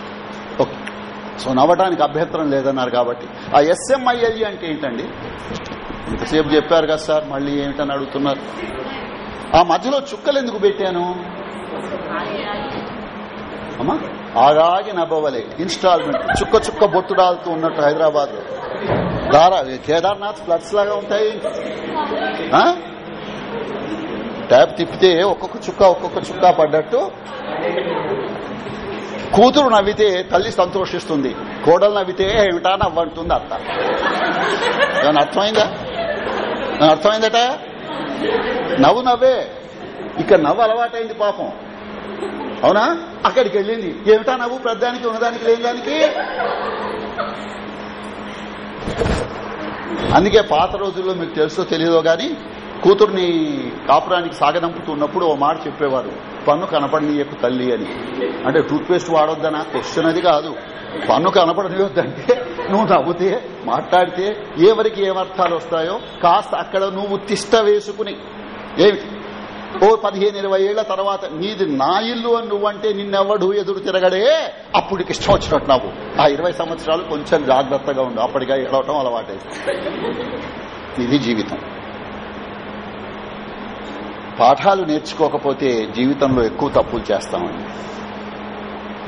so నవ్వడానికి అభ్యంతరం లేదన్నారు కాబట్టి. ఆ ఎస్ఎంఐఎల్ఈ అంటే ఏంటండి? ఇంతసేపు చెప్పారు కదా సార్ మళ్ళీ ఏమిటని అడుగుతున్నారు. ఆ మధ్యలో చుక్కలు ఎందుకు పెట్టాను? అమ్మా ఆగాగి నవ్వలే ఇన్స్టాల్మెంట్ చుక్క చుక్క బొట్టు ఉన్నట్టు హైదరాబాద్. లో దారా కేదార్నాథ్ ఫ్లడ్స్ లాగా ఉంటాయి. ట్యాప్ తిప్పితే ఒక్కొక్క చుక్క ఒక్కొక్క చుక్క పడ్డట్టు. కూతురు నవ్వితే తల్లి సంతోషిస్తుంది కోడలు నవ్వితే ఏమిటా నవ్వంటుంది అత్త అర్థమైందా? అర్థమైందట? నవ్వు నవ్వే. ఇక్కడ నవ్వు అలవాటైంది పాపం. అవునా? అక్కడికి వెళ్ళింది. ఏమిటా నవ్వు? ప్రధానికి ఉన్నదానికి లేని దానికి అందుకే పాత రోజుల్లో మీకు తెలుసో తెలియదో గాని కూతుర్ని కాపురానికి సాగదంపుతున్నప్పుడు ఓ మాట చెప్పేవారు పన్ను కనపడనీయకు తల్లి అని. అంటే టూత్ పేస్ట్ వాడొద్దనా? క్వశ్చన్ అది కాదు. పన్ను కనపడనియొద్దంటే నువ్వు నవ్వుతే మాట్లాడితే ఎవరికి ఏమర్థాలు వస్తాయో కాస్త అక్కడ నువ్వు తిష్ట వేసుకుని. ఏమిటి? ఓ పదిహేను ఇరవై ఏళ్ళ తర్వాత నీది నా ఇల్లు అని నువ్వంటే నిన్నెవ్వడు ఎదురు తిరగడే? అప్పటికి ఇష్టం వచ్చినట్టు నాకు ఆ ఇరవై సంవత్సరాలు కొంచెం జాగ్రత్తగా ఉండు. అప్పటిగా ఏడవటం అలవాటైంది. ఇది జీవితం. పాఠాలు నేర్చుకోకపోతే జీవితంలో ఎక్కువ తప్పులు చేస్తామండి.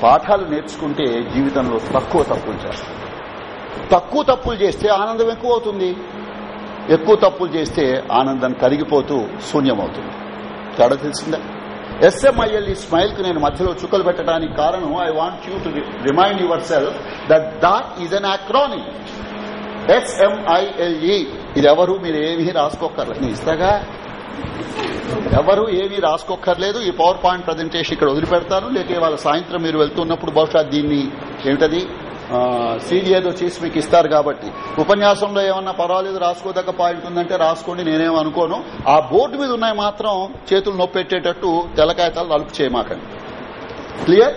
పాఠాలు నేర్చుకుంటే జీవితంలో తక్కువ తప్పులు చేస్తాం. తక్కువ తప్పులు చేస్తే ఆనందం ఎక్కువ అవుతుంది ఎక్కువ తప్పులు చేస్తే ఆనందం కరిగిపోతూ శూన్యమవుతుంది. తేడా తెలిసిందా? ఎస్ఎంఐఎల్ ఈ స్మైల్కు నేను మధ్యలో చుక్కలు పెట్టడానికి కారణం I want you to remind yourself that that is an acronym SMILE ఇది ఎవరు మీరు ఏమీ రాసుకోకర్లేదు. ఇస్తాగా? ఎవరు ఏమీ రాసుకోక్కర్లేదు. ఈ పవర్ పాయింట్ ప్రజెంటేషన్ ఇక్కడ వదిలిపెడతాను లేక వాళ్ళ సాయంత్రం మీరు వెళ్తున్నప్పుడు బహుశా దీన్ని ఏమిటది? సీడీ ఏదో చేసి మీకు ఇస్తారు కాబట్టి. ఉపన్యాసంలో ఏమన్నా పర్వాలేదు రాసుకోదగ్గ పాయింట్ ఉందంటే రాసుకోండి నేనేం అనుకోను. ఆ బోర్డు మీద ఉన్నాయి మాత్రం చేతులు నొప్పెట్టేటట్టు తెల్లకాయతాలు నలుపు చేయమాకండి. క్లియర్?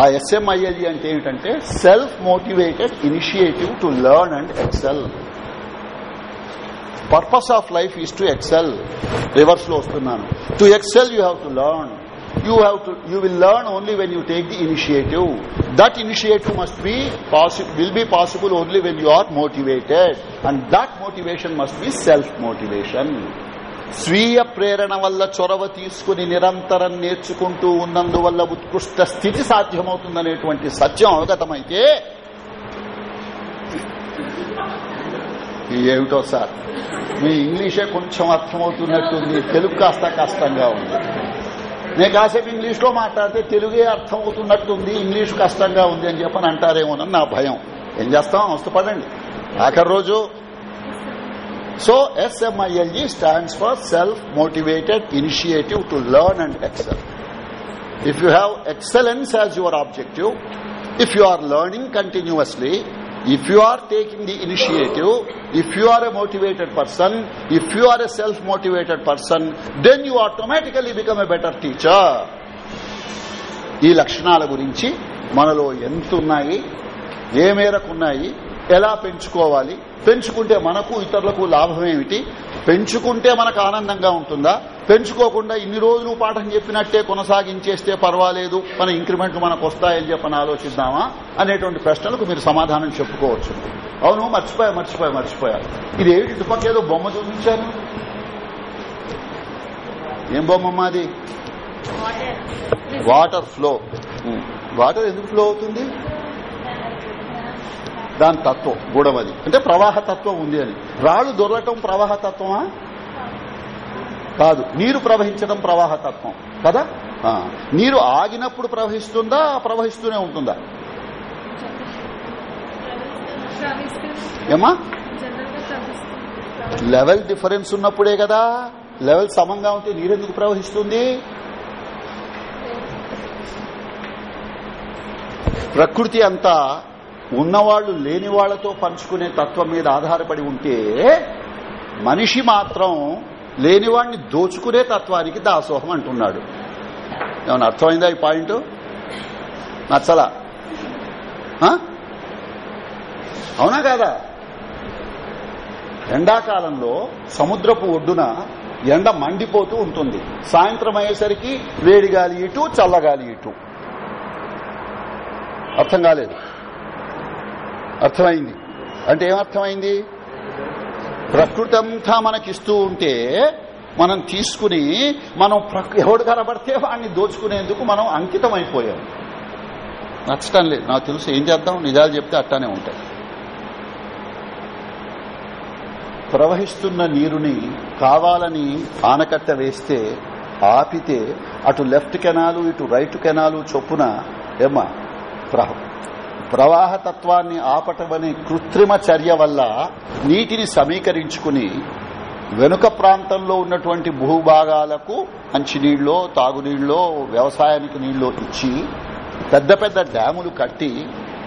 ఆ ఎస్ఎంఐఎల్ఈ అంటే ఏమిటంటే self motivated initiative to learn and excel. Purpose of life is to excel రివర్స్లో వస్తున్నాను to excel you have to learn you have to you will learn only when you take the initiative that initiative must be possible will be possible only when you are motivated and that motivation must be self motivation స్వీయ ప్రేరణ వల్ల చొరవ తీసుకుని నిరంతరం నేర్చుకుంటూ ఉన్నందువల్ల ఉత్కృష్ట స్థితి సాధ్యమవుతుందనేటువంటి సత్యం అవగతమైతే ఏమిటో సార్ మీ ఇంగ్లీషే కొంచెం అర్థమవుతున్నట్టుంది తెలుగు కాస్త కష్టంగా ఉంది నేను కాసేపు ఇంగ్లీష్లో మాట్లాడితే తెలుగే అర్థమవుతున్నట్టుంది ఇంగ్లీష్ కష్టంగా ఉంది అని చెప్పని అంటారేమోనని నా భయం ఏం చేస్తాం అవస్థపడండి ఆఖరి రోజు so SMILE stands for self motivated initiative to learn and excel if you have excellence as your objective, if you are learning continuously, if you are taking the initiative, if you are a motivated person, if you are a self-motivated person, then you automatically become a better teacher. ఈ లక్షణాల గురించి మనలో ఎంతున్నాయి ఏ మేరకున్నాయి ఎలా పెంచుకోవాలి పెంచుకుంటే మనకు ఇతరులకు లాభం ఏమిటి పెంచుకుంటే మనకు ఆనందంగా ఉంటుందా? పెంచుకోకుండా ఇన్ని రోజులు పాఠం చెప్పినట్టే కొనసాగించేస్తే పర్వాలేదు మన ఇంక్రిమెంట్లు మనకు వస్తాయని చెప్పని ఆలోచిద్దామా? అనేటువంటి ప్రశ్నలకు మీరు సమాధానం చెప్పుకోవచ్చు. అవును మర్చిపోయా మర్చిపోయా మర్చిపోయా. ఇది ఏమిటి? ఇటుపక్క ఏదో బొమ్మ చూపించాను ఏం బొమ్మ అది? Water flow. వాటర్ ఎందుకు ఫ్లో అవుతుంది? దాని తత్వం గూఢమది అంటే ప్రవాహ తత్వం ఉంది అని. రాళ్ళు దొరలటం ప్రవాహ తత్వమా? కాదు. నీరు ప్రవహించడం ప్రవాహ తత్వం. కదా? నీరు ఆగినప్పుడు ప్రవహిస్తుందా ప్రవహిస్తూనే ఉంటుందా? ఏమా లెవెల్ డిఫరెన్స్ ఉన్నప్పుడే కదా. లెవెల్ సమంగా ఉంటే నీరెందుకు ప్రవహిస్తుంది? ప్రకృతి అంతా ఉన్నవాళ్ళు లేని వాళ్ళతో పంచుకునే తత్వం మీద ఆధారపడి ఉంటే మనిషి మాత్రం లేనివాడిని దోచుకునే తత్వానికి దాసోహం అంటున్నాడు. ఏమన్నా అర్థమైందా ఈ పాయింట్? నచ్చలా? అవునా కాదా? ఎండాకాలంలో సముద్రపు ఒడ్డున ఎండ మండిపోతూ ఉంటుంది. సాయంత్రం అయ్యేసరికి వేడి గాలి ఇటు చల్లగాలి ఇటు. అర్థం కాలేదు. అర్థమైంది? అంటే ఏమర్థమైంది? ప్రకృతి అంతా మనకిస్తూ ఉంటే మనం తీసుకుని మనం ఎవడు కనబడితే వాడిని దోచుకునేందుకు మనం అంకితం అయిపోయాం నచ్చటం లేదు. నాకు తెలుసు ఏం చేద్దాం? నిజాలు చెప్తే అట్టానే ఉంటాయి. ప్రవహిస్తున్న నీరుని కావాలని ఆనకట్ట వేస్తే ఆపితే అటు లెఫ్ట్ కెనాలు ఇటు రైట్ కెనాలు చొప్పున ఏమా ప్రవ ప్రవాహ తత్వాన్ని కృత్రిమ చర్య వల్ల నీటిని సమీకరించుకుని వెనుక ప్రాంతంలో ఉన్నటువంటి భూభాగాలకు మంచినీళ్ళలో తాగునీళ్ళలో వ్యవసాయానికి నీళ్ళలో ఇచ్చి పెద్ద పెద్ద డ్యాములు కట్టి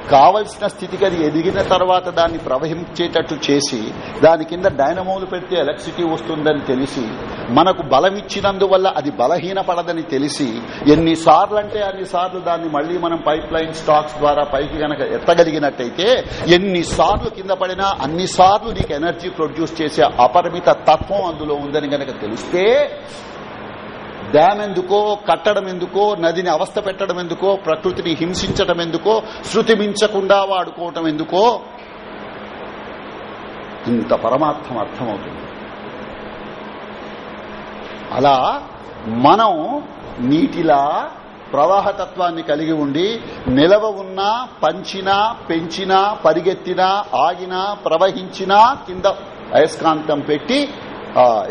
కావలసిన స్థితికి అది ఎదిగిన తర్వాత దాన్ని ప్రవహించేటట్టు చేసి దాని కింద డైనమోలు పెడితే ఎలక్ట్రిసిటీ వస్తుందని తెలిసి మనకు బలం ఇచ్చినందువల్ల అది బలహీనపడదని తెలిసి ఎన్నిసార్లు అంటే అన్నిసార్లు దాన్ని మళ్ళీ మనం పైప్ లైన్ స్టాక్స్ ద్వారా పైకి గనక ఎత్తగలిగినట్టయితే ఎన్నిసార్లు కింద పడినా అన్నిసార్లు నీకు ఎనర్జీ ప్రొడ్యూస్ చేసే అపరిమిత తత్వం అందులో ఉందని గనక తెలిస్తే డ్యామ్ ఎందుకో కట్టడం ఎందుకో నదిని అవస్థ పెట్టడం ఎందుకో ప్రకృతిని హింసించడం ఎందుకో శృతి మించకుండా వాడుకోవటం ఎందుకో ఇంత పరమార్థం అర్థమవుతుంది. అలా మనం నీటిలా ప్రవాహతత్వాన్ని కలిగి ఉండి నిలవ ఉన్నా పంచినా పెంచినా పరిగెత్తినా ఆగినా ప్రవహించినా కింద అయస్కాంతం పెట్టి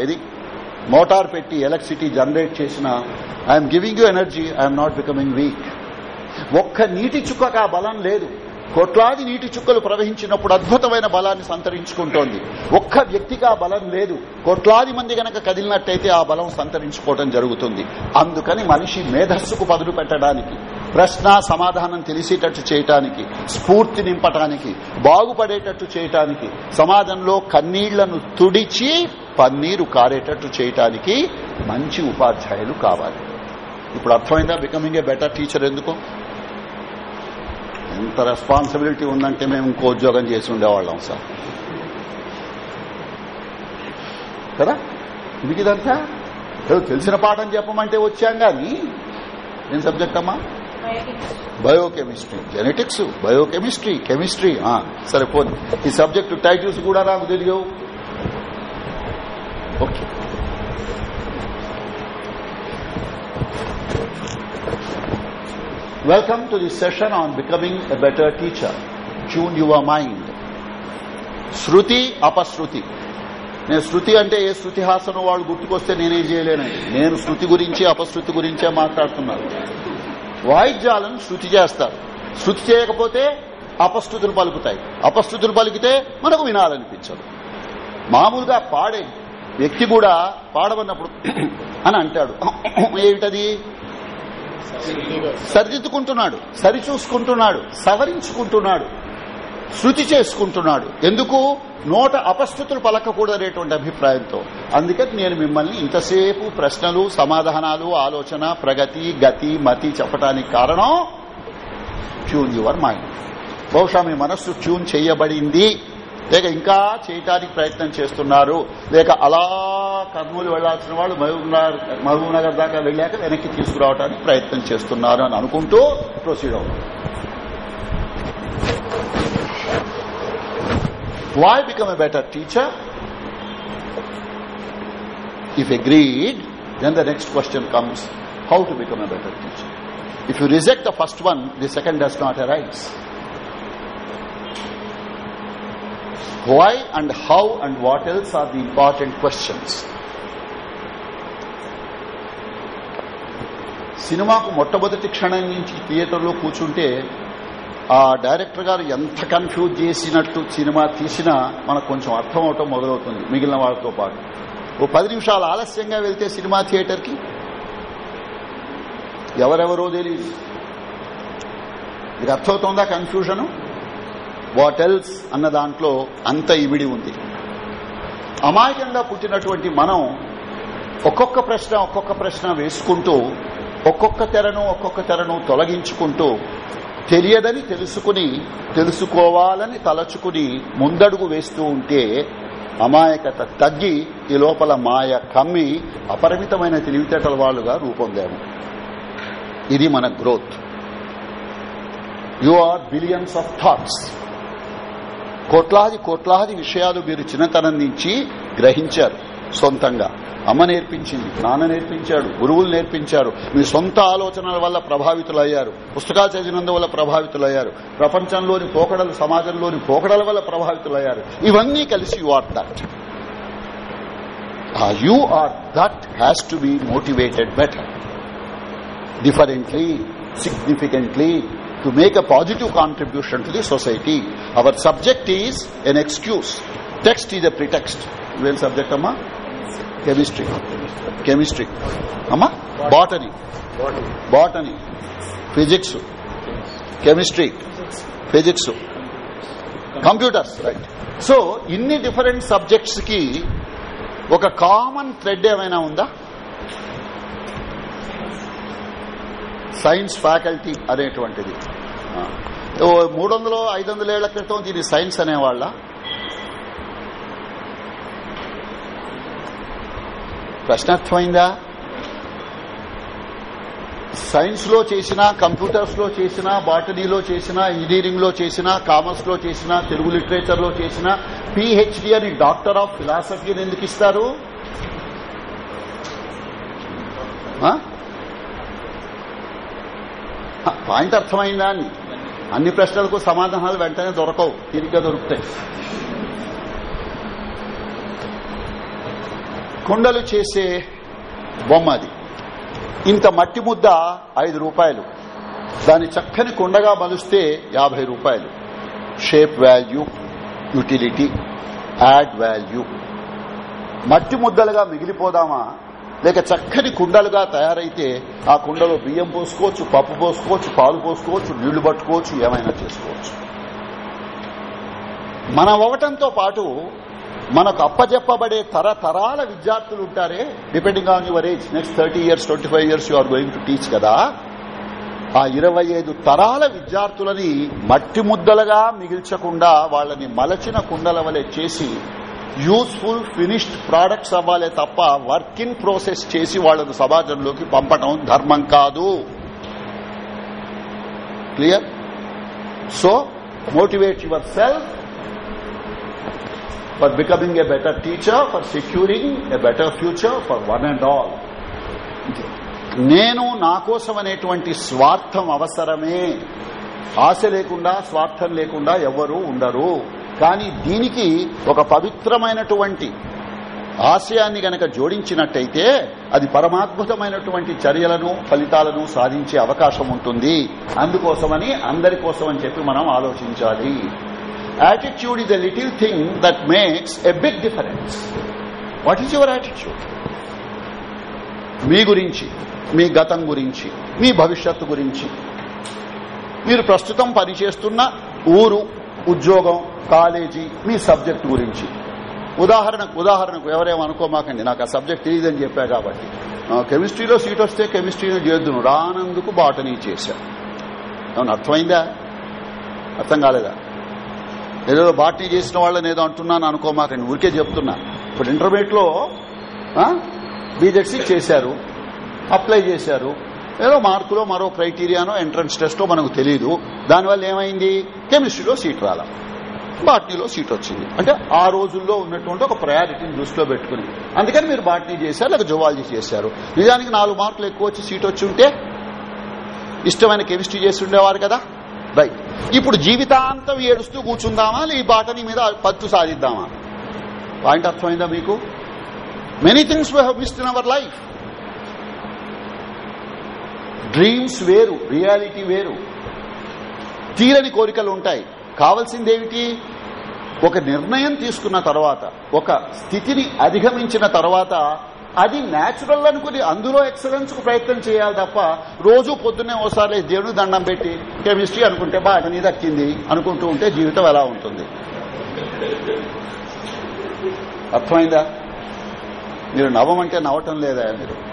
ఇది మోటార్ పెట్టి ఎలక్ట్రిసిటీ జనరేట్ చేసిన I'm giving you energy I'm not becoming weak ఒక్క నీటి చుక్కకు ఆ బలం లేదు. కోట్లాది నీటి చుక్కలు ప్రవహించినప్పుడు అద్భుతమైన బలాన్ని సంతరించుకుంటోంది. ఒక్క వ్యక్తికి ఆ బలం లేదు. కోట్లాది మంది గనక కదిలినట్టయితే ఆ బలం సంతరించుకోవటం జరుగుతుంది. అందుకని మనిషి మేధస్సుకు పదులు పెట్టడానికి ప్రశ్న సమాధానం తెలిసేటట్టు చేయటానికి స్ఫూర్తి నింపటానికి బాగుపడేటట్టు చేయటానికి సమాజంలో కన్నీళ్ళను తుడిచి పన్నీరు కారేటట్టు చేయటానికి మంచి ఉపాధ్యాయులు కావాలి. ఇప్పుడు అర్థమైందా? బికమింగ్ ఏ బెటర్ టీచర్ ఎందుకు? ఎంత రెస్పాన్సిబిలిటీ ఉందంటే మేము ఇంకో ఉద్యోగం చేసి ఉండేవాళ్ళం సార్. కదా? మీకు ఇదంతా? ఏదో తెలిసిన పాఠం చెప్పమంటే వచ్చాం కానీ ఏం సబ్జెక్ట్ అమ్మా? బయోకెమిస్ట్రీ జెనెటిక్స్ బయోకెమిస్ట్రీ కెమిస్ట్రీ సరే పోనీ. ఈ సబ్జెక్టు టైటిల్స్ కూడా నాకు తెలియవు. Okay. Welcome to the session on becoming a better teacher tune your mind శృతి అపశృతి నేను శృతి అంటే ఏ శృతి హాసనం వాళ్ళు గుర్తుకొస్తే నేనేం చేయలేనండి నేను శృతి గురించి అపశృతి గురించే మాట్లాడుతున్నాను వాయిద్యాలను శృతి చేస్తారు శృతి చేయకపోతే అపశృతులు పలుకుతాయి అపశృతులు పలికితే మనకు వినాలనిపించదు మామూలుగా పాడే వ్యక్తి కూడా పాడమన్నప్పుడు అని అంటాడు. ఏమిటది? సరిదిద్దుకుంటున్నాడు సరిచూసుకుంటున్నాడు సవరించుకుంటున్నాడు శృతి చేసుకుంటున్నాడు. ఎందుకు? నోట అపస్థుతులు పలకకూడదనేటువంటి అభిప్రాయంతో. అందుకని నేను మిమ్మల్ని ఇంతసేపు ప్రశ్నలు సమాధానాలు ఆలోచన ప్రగతి గతి మతి చెప్పడానికి కారణం ట్యూన్ యువర్ మైండ్ బహుశా మీ మనస్సు ట్యూన్ చేయబడింది. లేక ఇంకా చేయటానికి ప్రయత్నం చేస్తున్నారు. లేక అలా కర్నూలు వెళ్ళాల్సిన వాళ్ళు మహబూబ్ నగర్ దాకా వెళ్ళాక వెనక్కి తీసుకురావడానికి ప్రయత్నం చేస్తున్నారు అని అనుకుంటూ ప్రొసీడ్ అవుతుంది why become a better teacher if agreed then the next question comes how to become a better teacher if you reject the first one the second does not arise Why and how and what else are the important questions. సినిమాకు మొట్టమొదటి క్షణం నుంచి థియేటర్లో కూర్చుంటే ఆ డైరెక్టర్ గారు ఎంత కన్ఫ్యూజ్ చేసినట్టు సినిమా తీసినా మనకు కొంచెం అర్థం అవటం మొదలవుతుంది మిగిలిన వాళ్ళతో పాటు. ఓ పది నిమిషాలు ఆలస్యంగా వెళ్తే సినిమా థియేటర్కి? ఎవరెవరో తెలియదు ఇది అర్థమవుతుందా కన్ఫ్యూజను? వాట్ ఎల్స్ అన్న దాంట్లో అంత ఇమిడి ఉంది. అమాయకంగా పుట్టినటువంటి మనం ఒక్కొక్క ప్రశ్న ఒక్కొక్క ప్రశ్న వేసుకుంటూ ఒక్కొక్క తెరను ఒక్కొక్క తెరను తొలగించుకుంటూ తెలియదని తెలుసుకుని తెలుసుకోవాలని తలచుకుని ముందడుగు వేస్తూ ఉంటే అమాయకత తగ్గి ఈ లోపల మాయ కమ్మి అపరిమితమైన తెలివితేటల వాళ్ళుగా రూపొందాము. ఇది మన growth you are billions of thoughts కోట్లాది కోట్లాది విషయాలు మీరు చిన్నతనం నుంచి గ్రహించారు సొంతంగా. అమ్మ నేర్పించింది నాన్న నేర్పించాడు గురువులు నేర్పించారు. మీ సొంత ఆలోచనల వల్ల ప్రభావితులయ్యారు. పుస్తకాలు చదివినందువల్ల ప్రభావితులయ్యారు. ప్రపంచంలోని పోకడలు సమాజంలోని పోకడల వల్ల ప్రభావితులయ్యారు. ఇవన్నీ కలిసి you are that you are that has to be motivated better differently significantly to make a positive contribution to the society. Our subject is an excuse. Text is a pretext. Well, subject, Amma? Chemistry. Chemistry. Amma? Botany. Botany. Physics. Chemistry. Physics. Computers right so ఇన్ని డిఫరెంట్ సబ్జెక్ట్స్కి ఒక కామన్ థ్రెడ్ ఏమైనా ఉందా సైన్స్ ఫ్యాకల్టీ అనేటువంటిది ఓ మూడు వందలు ఐదు వందల ఏళ్ళ క్రితం దీన్ని సైన్స్ అనేవాళ్ళ? ప్రశ్నార్థమైందా? సైన్స్లో చేసినా కంప్యూటర్స్లో చేసినా బాటనీలో చేసినా ఇంజనీరింగ్లో చేసినా కామర్స్లో చేసినా తెలుగు లిటరేచర్లో చేసినా పిహెచ్డి అని డాక్టర్ ఆఫ్ ఫిలాసఫీని ఎందుకు ఇస్తారు? పాయింట్ అర్థమైందా అని? అన్ని ప్రశ్నలకు సమాధానాలు వెంటనే దొరకవు. తిరిగ్గా దొరుకుతాయి. కుండలు చేసే బొమ్మ అది. ఇంత మట్టి ముద్ద ఐదు రూపాయలు. దాని చక్కని కుండగా మలిస్తే యాభై రూపాయలు. Shape value utility add value. మట్టి ముద్దలుగా మిగిలిపోదామా? లేక చక్కని కుండలుగా తయారైతే ఆ కుండలో బియ్యం పోసుకోవచ్చు పప్పు పోసుకోవచ్చు పాలు పోసుకోవచ్చు నీళ్ళు పట్టుకోవచ్చు ఏమైనా చేసుకోవచ్చు. మనం అవ్వటంతో పాటు మనకు అప్పజెప్పబడే తరతరాల విద్యార్థులు ఉంటారే depending on your age next thirty years twenty five years you are going to teach కదా. ఆ ఇరవై ఐదు తరాల విద్యార్థులని మట్టి ముద్దలుగా మిగిల్చకుండా వాళ్ళని మలచిన కుండల వలె చేసి యూస్ఫుల్ ఫినిష్డ్ ప్రోడక్ట్స్ అవ్వాలే తప్ప వర్క్ ఇన్ ప్రోసెస్ చేసి వాళ్ళను సమాజంలోకి పంపడం ధర్మం కాదు. Clear? So motivate yourself for becoming a better teacher for securing a better future for one and all. నేను నా కోసం అనేటువంటి స్వార్థం అవసరమే. ఆశ లేకుండా స్వార్థం లేకుండా ఎవరూ ఉండరు. కానీ దీనికి ఒక పవిత్రమైనటువంటి ఆశయాన్ని గనక జోడించినట్టయితే అది పరమాద్భుతమైనటువంటి చర్యలను ఫలితాలను సాధించే అవకాశం ఉంటుంది. అందుకోసమని అందరి కోసం అని చెప్పి మనం ఆలోచించాలి. Attitude is a little thing that makes a big difference what is your attitude మీ గురించి మీ గతం గురించి మీ భవిష్యత్తు గురించి. మీరు ప్రస్తుతం పనిచేస్తున్న ఊరు ఉద్యోగం కాలేజీ మీ సబ్జెక్టు గురించి. ఉదాహరణకు ఉదాహరణకు ఎవరేమో అనుకోమాకండి నాకు ఆ సబ్జెక్ట్ తెలియదని చెప్పా కాబట్టి. కెమిస్ట్రీలో సీట్ వస్తే కెమిస్ట్రీలో చేద్దును. రానందుకు బాటనీ చేశా. ఏమన్నా అర్థమైందా? అర్థం కాలేదా? ఏదో బాటనీ చేసిన వాళ్ళని ఏదో అంటున్నాను అనుకోమాకండి ఊరికే చెప్తున్నా. ఇప్పుడు ఇంటర్మీడియట్లో బీజెడ్సీ చేశారు అప్లై చేశారు. ఏదో మార్కులో మరో క్రైటీరియానో ఎంట్రన్స్ టెస్టో మనకు తెలియదు దానివల్ల ఏమైంది? కెమిస్ట్రీలో సీట్ రాలా. బాటనీలో సీట్ వచ్చింది. అంటే ఆ రోజుల్లో ఉన్నటువంటి ఒక ప్రయారిటీని దృష్టిలో పెట్టుకుని. అందుకని మీరు బాటనీ చేశారు లేక జువాలజీ చేశారు. నిజానికి నాలుగు మార్కులు ఎక్కువ వచ్చి సీట్ వచ్చి ఉంటే ఇష్టమైన కెమిస్ట్రీ చేసి ఉండేవారు కదా? రైట్. ఇప్పుడు జీవితాంతం ఏడుస్తూ కూర్చుందామా? లే ఈ బాటనీ మీద పత్తు సాధిద్దామా? పాయింట్ అర్థమైందా మీకు? Many things we have missed in our life dreams వేరు రియాలిటీ వేరు. తీరని కోరికలు ఉంటాయి. కావలసిందేమిటి? ఒక నిర్ణయం తీసుకున్న తర్వాత ఒక స్థితిని అధిగమించిన తర్వాత అది న్యాచురల్ అనుకుని అందులో ఎక్సలెన్స్కు ప్రయత్నం చేయాలి తప్ప రోజు పొద్దున్నే ఓసారి దేవుని దండం పెట్టి కెమిస్ట్రీ అనుకుంటే బాగా నీ దక్కింది అనుకుంటూ ఉంటే జీవితం ఎలా ఉంటుంది? అర్థమైందా? మీరు నవ్వమంటే నవ్వటం లేదా మీరు?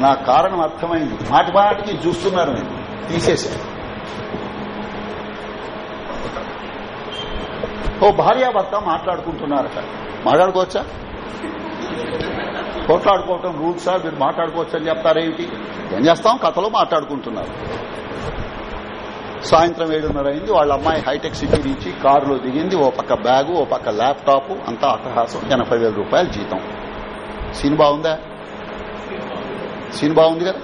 నా కారణం అర్థమైంది. మాటి మాటికి చూస్తున్నారు నేను తీసేశారు ఓ భార్యాభర్త మాట్లాడుకుంటున్నారట. మాట్లాడుకోవచ్చా? కొట్లాడుకోవటం రూల్సా? మీరు మాట్లాడుకోవచ్చు అని చెప్తారేమిటి ఏం చేస్తాం? కథలో మాట్లాడుకుంటున్నారు. సాయంత్రం ఏడున్నర అయింది. వాళ్ళ అమ్మాయి హైటెక్ సిటీ నుంచి కారులో దిగింది. ఓ పక్క బ్యాగు ఓ పక్క ల్యాప్టాప్ అంతా అట్టహాసం. ఎనభై వేల రూపాయల జీతం. సినిమా ఉందా? సీన్ బాగుంది కదా.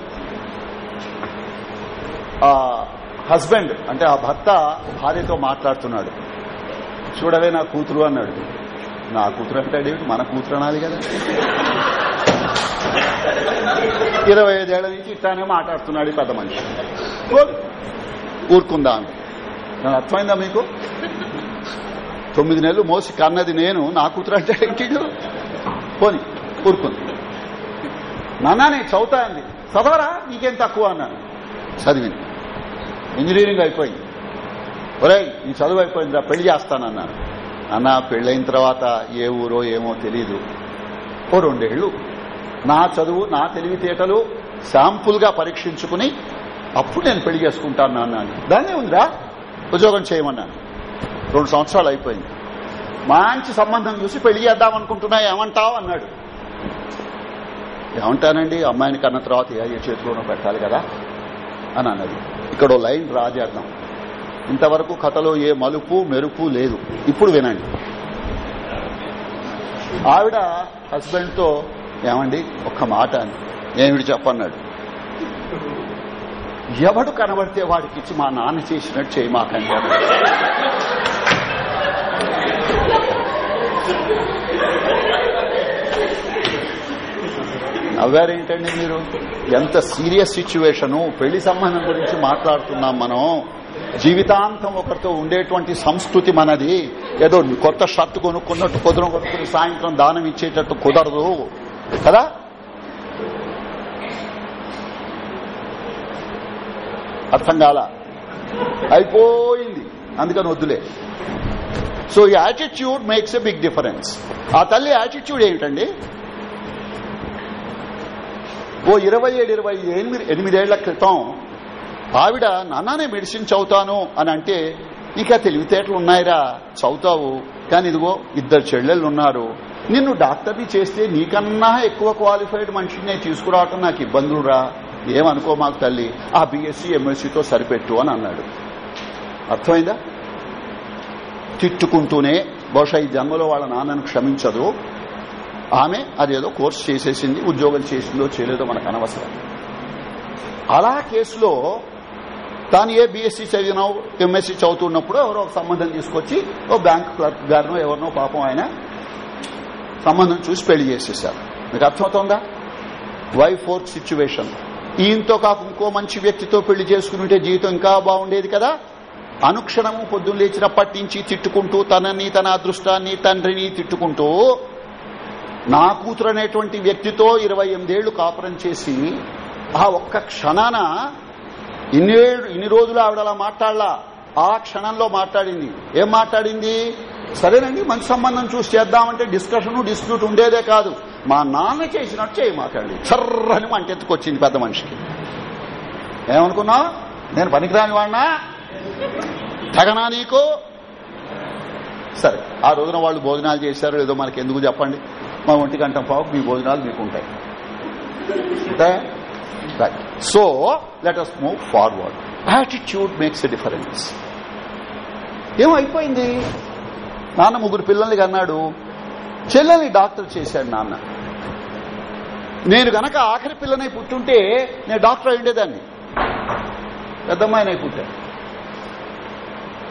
ఆ హస్బెండ్ అంటే ఆ భర్త భార్యతో మాట్లాడుతున్నాడు. చూడవే నా కూతురు అన్నాడు. నా కూతురు అంటాడు మన కూతురు అనాలి కదా. ఇరవై ఐదేళ్ళ నుంచి ఇట్లానే మాట్లాడుతున్నాడు పెద్ద మనిషి. ఊరుకుందా. అని నాకు అర్థమైందా మీకు? తొమ్మిది నెలలు మోసి కన్నది నేను నా కూతురు అంటే పోని ఊరుకుంది. నాన్న నేను చదువుతా అంది. చదవరా? నీకేం తక్కువ అన్నాను. చదివింది. ఇంజనీరింగ్ అయిపోయింది. ఒరేయ్ నీ చదువు అయిపోయిందిరా పెళ్ళి చేస్తానన్నాను. అన్న పెళ్ళైన తర్వాత ఏ ఊరో ఏమో తెలీదు. ఓ రెండేళ్ళు నా చదువు నా తెలివితేటలు శాంపుల్గా పరీక్షించుకుని అప్పుడు నేను పెళ్ళి చేసుకుంటాను అన్నాను దాన్నే ఉందిరా. ఉద్యోగం చేయమన్నాను. రెండు సంవత్సరాలు అయిపోయింది. మంచి సంబంధం చూసి పెళ్ళి చేద్దాం అనుకుంటున్నా ఏమంటావు? అన్నాడు. ఏమంటానండి? అమ్మాయిని కన్న తర్వాత ఏ చేతిలోనూ పెట్టాలి కదా? అని అన్నది. ఇక్కడ లైన్ డ్రా చేద్దాం. ఇంతవరకు కథలో ఏ మలుపు మెరుపు లేదు. ఇప్పుడు వినండి. ఆవిడ హస్బెండ్తో ఏమండి? ఒక్క మాట అని. ఏమిటి చెప్పన్నాడు? ఎవడు కనబడితే వాడికి ఇచ్చి మా నాన్న చేసినట్టు చేయి మాకండి అన్నాడు. నవ్వారేంటండి మీరు? ఎంత సీరియస్ సిచ్యువేషను? పెళ్ళి సంబంధం గురించి మాట్లాడుతున్నాం మనం. జీవితాంతం ఒకరితో ఉండేటువంటి సంస్కృతి మనది. ఏదో కొత్త షర్ట్ కొనుక్కున్నట్టు కుదరం కొనుక్కుని సాయంత్రం దానం ఇచ్చేటట్టు కుదరదు. కదా? అర్థం కాల? అయిపోయింది. అందుకని వద్దులే. సో ఈ attitude makes a big difference ఆ తల్లి యాటిట్యూడ్ ఏమిటండి? ఓ ఇరవై ఏడు ఇరవై ఎనిమిది ఎనిమిదేళ్ళ క్రితం ఆవిడ నాన్ననే మెడిసిన్ చదువుతాను అని అంటే ఇంకా తెలివితేటలు ఉన్నాయిరా చదువుతావు. కానీ ఇదిగో ఇద్దరు చెల్లెళ్ళు ఉన్నారు. నిన్ను డాక్టర్ని చేస్తే నీకన్నా ఎక్కువ క్వాలిఫైడ్ మనిషిని తీసుకురావటం నాకు ఇబ్బందులు రా ఏమనుకో మాకు తల్లి ఆ బీఎస్సీ ఎంఎస్సీతో సరిపెట్టు అని అన్నాడు. అర్థమైందా? తిట్టుకుంటూనే బహుశా ఈ జన్మలో వాళ్ళ నాన్నను క్షమించదు. ఆమె అదేదో కోర్స్ చేసేసింది ఉద్యోగం చేసిందో చేయలేదో మనకు అనవసరం. అలా కేసులో తాను ఏ బీఎస్సీ చదివినావు ఎంఎస్సీ చదువుతున్నప్పుడు ఎవరో ఒక సంబంధం తీసుకొచ్చి ఓ బ్యాంక్ క్లర్క్ గారినో ఎవరినో పాపం ఆయన సంబంధం చూసి పెళ్ళి చేసేశారు. మీకు అర్థమవుతోందా? Y fork situation. ఈయంతో కాక ఇంకో మంచి వ్యక్తితో పెళ్ళి చేసుకుని జీవితం ఇంకా బాగుండేది కదా? అనుక్షణము పొద్దున్న లేచినప్పటి నుంచి తిట్టుకుంటూ తనని తన అదృష్టాన్ని తండ్రిని తిట్టుకుంటూ నా కూతురు అనేటువంటి వ్యక్తితో ఇరవై ఎనిమిదేళ్ళు కాపురం చేసి ఆ ఒక్క క్షణాన ఇన్ని ఇన్ని రోజులు ఆవిడలా మాట్లాడలా. ఆ క్షణంలో మాట్లాడింది. ఏం మాట్లాడింది? సరేనండి మంచి సంబంధం చూసి చేద్దామంటే డిస్కషన్ డిస్ప్యూట్ ఉండేదే కాదు. మా నాన్న చేసినట్టు చేయి మాట్లాడి. చర్రని మంటెత్తుకొచ్చింది పెద్ద మనిషికి. ఏమనుకున్నావు? నేను పనికిరాని వాడినా? తగనా నీకు? సరే ఆ రోజున వాళ్ళు భోజనాలు చేశారు ఏదో మనకి ఎందుకు చెప్పండి? మా ఒంటి గంట పావుకు మీ భోజనాలు మీకు ఉంటాయి so let us move forward attitude makes a difference ఏమైపోయింది నాన్న ముగ్గురు పిల్లల్ని కన్నాడు. చెల్లెల్ని డాక్టర్ చేశాడు నాన్న. నేను గనక ఆఖరి పిల్లనై పుట్టుంటే నేను డాక్టర్ అయ్యుండేదాన్ని. పెద్దమ్మాయినై పుట్టాను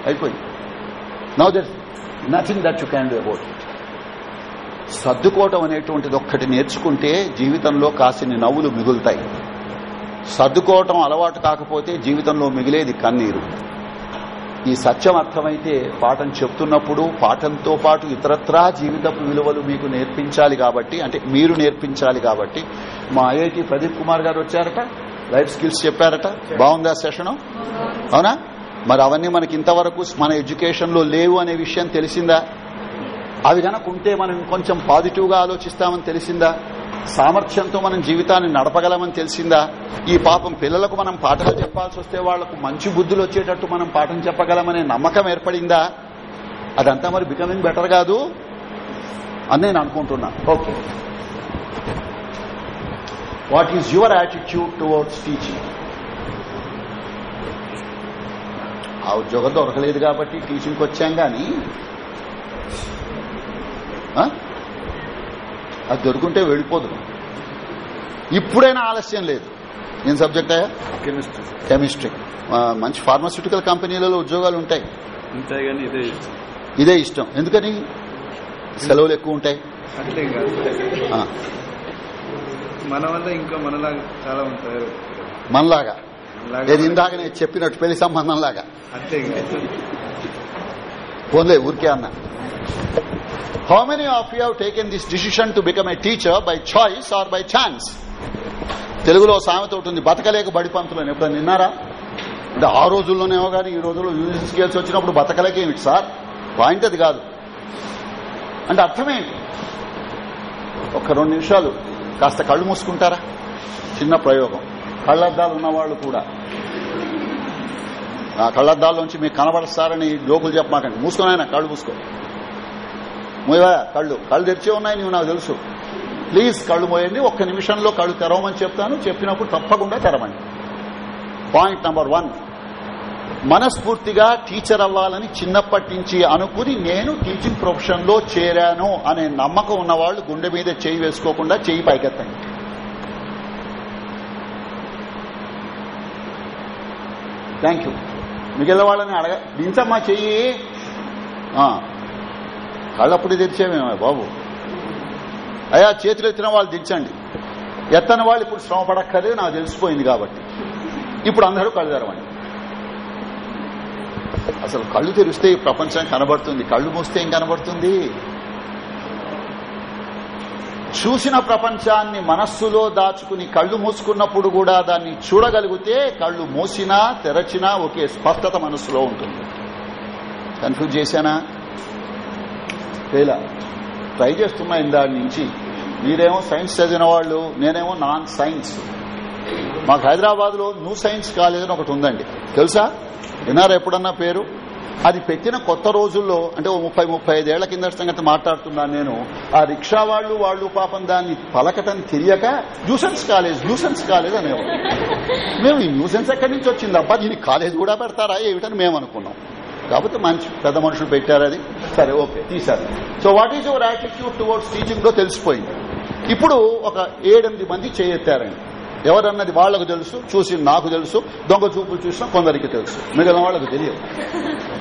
అయిపోయింది. Now that nothing that you can do about it సర్దుకోవటం అనేటువంటిది ఒక్కటి నేర్చుకుంటే జీవితంలో కాసిని నవ్వులు మిగులుతాయి. సర్దుకోవటం అలవాటు కాకపోతే జీవితంలో మిగిలేది కన్నీరు. ఈ సత్యం అర్థమైతే పాఠం చెప్తున్నప్పుడు పాఠంతో పాటు ఇతరత్రా జీవితపు విలువలు మీకు నేర్పించాలి కాబట్టి అంటే మీరు నేర్పించాలి కాబట్టి మా ఐఐటి ప్రదీప్ కుమార్ గారు వచ్చారట లైఫ్ స్కిల్స్ చెప్పారట. బాగుందా సెషను? అవునా? మరి అవన్నీ మనకి ఇంతవరకు మన ఎడ్యుకేషన్లో లేవు అనే విషయం తెలిసిందా? అవి కనుక ఉంటే మనం కొంచెం పాజిటివ్గా ఆలోచిస్తామని తెలిసిందా? సామర్థ్యంతో మనం జీవితాన్ని నడపగలమని తెలిసిందా? ఈ పాపం పిల్లలకు మనం పాఠాలు చెప్పాల్సి వస్తే వాళ్ళకు మంచి బుద్ధులు వచ్చేటట్టు మనం పాఠం చెప్పగలమనే నమ్మకం ఏర్పడిందా? అదంతా మరి బికమింగ్ బెటర్ కాదు అని నేను అనుకుంటున్నా. Okay. What is your attitude towards teaching ఆ ఉద్యోగం దొరకలేదు కాబట్టి టీచింగ్కి వచ్చాం కానీ అది దొరుకుంటే వెళ్ళిపోదు ఇప్పుడైనా ఆలస్యం లేదు. ఏం సబ్జెక్ట్ అయ్యా? కెమిస్ట్రీ. కెమిస్ట్రీ. మంచి ఫార్మాస్యూటికల్ కంపెనీలలో ఉద్యోగాలు ఉంటాయి. అంతే కానీ ఇదే ఇష్టం. ఇదే ఇష్టం. ఎందుకని? సెలవులు ఎక్కువ ఉంటాయి. ఆ, మన వల్ల ఇంకా మనలాగా చాలా ఉంటారు. మనలాగా. ఏది ఇందాక నేను చెప్పినట్టు పెళ్ళి సంబంధం లాగా పోన్లే ఊరికే అన్నా. How of of have taken this decision to become a teacher by choice or by chance తెలుగులో సామెత ఉంటుంది బతకలేక బడి పంతులు అని ఎప్పుడైనా విన్నారా? అంటే ఆ రోజుల్లోనేమో కానీ ఈ రోజుల్లో యూనివర్సిటీ స్కేల్స్ వచ్చినప్పుడు బతకలేక ఏమిటి సార్? పాయింట్ అది కాదు. అంటే అర్థమేంటి? ఒక రెండు నిమిషాలు కాస్త కళ్ళు మూసుకుంటారా? చిన్న ప్రయోగం. కళ్ళద్దాలు ఉన్నవాళ్ళు కూడా. ఆ కళ్ళద్దాల్లోంచి మీకు కనబడస్తారని జోకులు చెప్పమాకండి. మూసుకొని ఆయన కళ్ళు మూసుకో. మోయవా కళ్ళు. కళ్ళు తెరిచే ఉన్నాయి నువ్వు నాకు తెలుసు. ప్లీజ్ కళ్ళు మోయండి ఒక్క నిమిషంలో కళ్ళు తెరవమని చెప్తాను. చెప్పినప్పుడు తప్పకుండా తెరవండి. పాయింట్ నంబర్ వన్ మనస్ఫూర్తిగా టీచర్ అవ్వాలని చిన్నప్పటి నుంచి అనుకుని నేను టీచింగ్ ప్రొఫెషన్లో చేరాను అనే నమ్మకం ఉన్నవాళ్ళు గుండె మీద చేయి వేసుకోకుండా చేయి పైకెత్తండి. థ్యాంక్ యూ మిగిలిన వాళ్ళని అడగ దించమ్మా చెయ్యి ఆ, కళ్ళప్పుడు తెరిచేమేమో బాబు. అయ్యా చేతులు ఎత్తిన వాళ్ళు దించండి ఎత్తని వాళ్ళు ఇప్పుడు శ్రమ పడక్కర్లేదు నాకు తెలిసిపోయింది కాబట్టి. ఇప్పుడు అందరూ కళ్ళు తెరవండి. అసలు కళ్ళు తెరిస్తే ఈ ప్రపంచం కనబడుతుంది. కళ్ళు మూస్తే ఏం కనబడుతుంది? చూసిన ప్రపంచాన్ని మనస్సులో దాచుకుని కళ్ళు మూసుకున్నప్పుడు కూడా దాన్ని చూడగలిగితే కళ్ళు మూసినా తెరచినా ఒకే స్పష్టత మనస్సులో ఉంటుంది. కన్ఫ్యూజ్ చేశానా? లేదా ట్రై చేస్తున్నా ఇందాడి నుంచి. మీరేమో సైన్స్ చదివిన వాళ్ళు నేనేమో నాన్ సైన్స్. మాకు హైదరాబాద్లో న్యూ సైన్స్ కాలేజ్ అని ఒకటి ఉందండి. తెలుసా? విన్నారా ఎప్పుడన్నా పేరు? అది పెట్టిన కొత్త రోజుల్లో అంటే ఓ ముప్పై ముప్పై ఐదేళ్ళ కింద సంగతి మాట్లాడుతున్నాను నేను. ఆ రిక్షా వాళ్ళు వాళ్ళు పాపం దాన్ని పలకటం తెలియక న్యూసెన్స్ కాలేజ్ న్యూసెన్స్ కాలేజ్ అనేవాళ్ళు. మేము ఈ న్యూసెన్స్ ఎక్కడి నుంచి వచ్చింది? అబ్బా దీనికి కాలేజ్ కూడా పెడతారా? ఏమిటని మేము అనుకున్నాం కాకపోతే మంచి పెద్ద మనుషులు పెట్టారు అది సరే ఓకే తీశారు. So what is your attitude towards టీచింగ్లో తెలిసిపోయింది. ఇప్పుడు ఒక ఏడెనిమిది మంది చేయెత్తారండి. ఎవరన్నది వాళ్ళకు తెలుసు చూసి నాకు తెలుసు దొంగ చూపులు చూసినా కొందరికి తెలుసు. మిగిలిన వాళ్ళకు తెలియదు.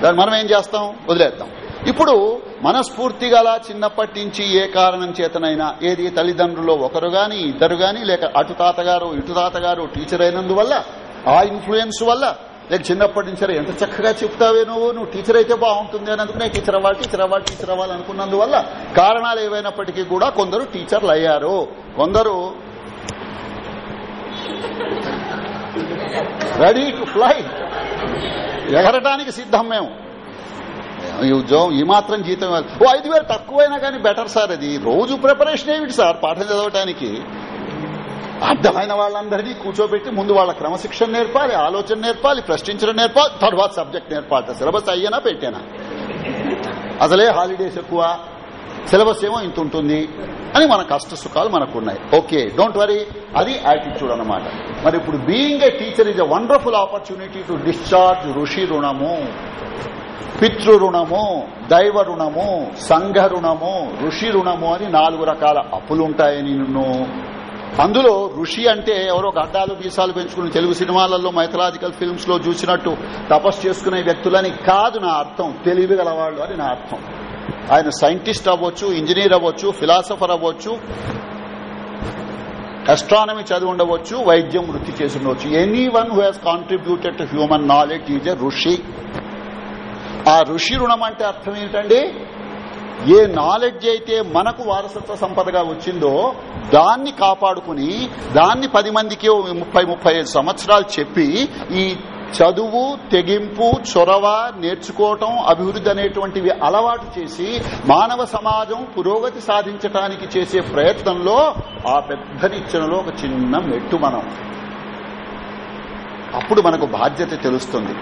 దాన్ని మనం ఏం చేస్తాం? వదిలేద్దాం. ఇప్పుడు మనస్ఫూర్తిగా గల చిన్నప్పటి నుంచి ఏ కారణం చేతనైనా ఏది తల్లిదండ్రుల్లో ఒకరు గాని ఇద్దరు గాని లేక అటు తాతగారు ఇటు తాతగారు టీచర్ అయినందువల్ల ఆ ఇన్ఫ్లుయెన్స్ వల్ల నేను చిన్నప్పటి నుంచి సరే ఎంత చక్కగా చెప్తావే నువ్వు? నువ్వు టీచర్ అయితే బాగుంటుంది అని నేను టీచర్ అవ్వాలి టీచర్ అవ్వాలి టీచర్ అవ్వాలి అనుకున్నందువల్ల కారణాలు ఏవైనప్పటికీ కూడా కొందరు టీచర్లు అయ్యారు. కొందరు రెడీ టు ఫ్లై ఎగరటానికి సిద్ధం మేము. ఈ ఉద్యోగం ఈ మాత్రం జీతం ఓ ఐదు వేలు తక్కువైనా కానీ బెటర్ సార్ అది. రోజు ప్రిపరేషన్ ఏమిటి సార్ పాఠం చదవటానికి. అర్థమైన వాళ్ళందరినీ కూర్చోబెట్టి ముందు వాళ్ళ క్రమశిక్షణ నేర్పాలి ఆలోచన నేర్పాలి ప్రశ్నించడం నేర్పాలి తర్వాత సబ్జెక్ట్ నేర్పాలి. సిలబస్ అయ్యేనా పెట్టేనా? అసలే హాలిడేస్ ఎక్కువ సిలబస్ ఏమో ఇంత ఉంటుంది అని మన కష్ట సుఖాలు మనకున్నాయి. ఓకే డోంట్ వరీ అది యాటిట్యూడ్ అనమాట మరి ఇప్పుడు being a teacher is a wonderful opportunity to discharge ఋషి రుణము పితృ రుణము దైవ రుణము సంఘ రుణము ఋషి రుణము అని నాలుగు రకాల అప్పులుంటాయని నిన్ను. అందులో ఋషి అంటే ఎవరో గడ్డాలు మీసాలు పెంచుకుని తెలుగు సినిమాలలో మైథలాజికల్ ఫిల్మ్స్లో చూసినట్టు తపస్సు చేసుకునే వ్యక్తులని కాదు నా అర్థం. తెలివి గలవాళ్ళు అని నా అర్థం. ఆయన సైంటిస్ట్ అవ్వచ్చు ఇంజనీర్ అవ్వచ్చు ఫిలాసఫర్ అవ్వచ్చు అస్ట్రానమీ చదివి ఉండవచ్చు వైద్యం వృత్తి చేసి ఉండవచ్చు. Anyone who has contributed to human knowledge is a ఋషి. ఆ ఋషి రుణం అంటే అర్థం ఏంటండి ఏ నాలెడ్జ్ అయితే మనకు వారసత్వ సంపదగా వచ్చిందో దాన్ని కాపాడుకుని దాన్ని పది మందికి ఓ ముప్పై ముప్పై ఐదు సంవత్సరాలు చెప్పి ఈ చదువు తెగింపు చొరవ నేర్చుకోవటం అభివృద్ధి అనేటువంటివి అలవాటు చేసి మానవ సమాజం పురోగతి సాధించటానికి చేసే ప్రయత్నంలో ఆ పెద్ద నిచ్చెనలో ఒక చిన్న మెట్టు మనం. అప్పుడు మనకు బాధ్యత తెలుస్తుంది.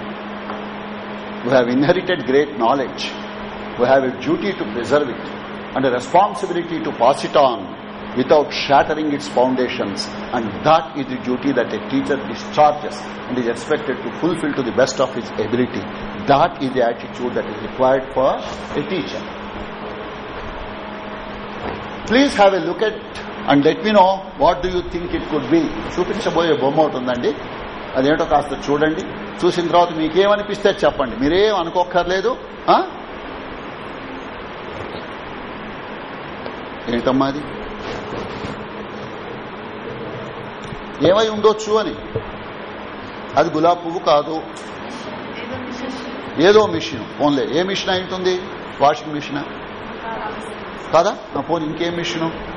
We have inherited great knowledge We have a duty to preserve it and a responsibility to pass it on without shattering its foundations. And that is the duty that a teacher discharges and is expected to fulfill to the best of his ability. That is the attitude that is required for a teacher. Please have a look at and let me know what do you think it could be. చూపించబోయే బొమ్మ ఒకటి అదేంటో కాస్త చూడండి చూసిన తర్వాత మీకేమనిపిస్తే చెప్పండి మీరేం అనుకోక్కర్లేదు ఏంటమ్మా అది? ఏమై ఉండొచ్చు అని. అది గులాబ్ పువ్వు కాదు. ఏదో మిషన్. ఫోన్లే. ఏ మిషన్ అయి ఉంటుంది? Washing machine? కాదా? నా ఫోన్ ఇంకేం మిషను?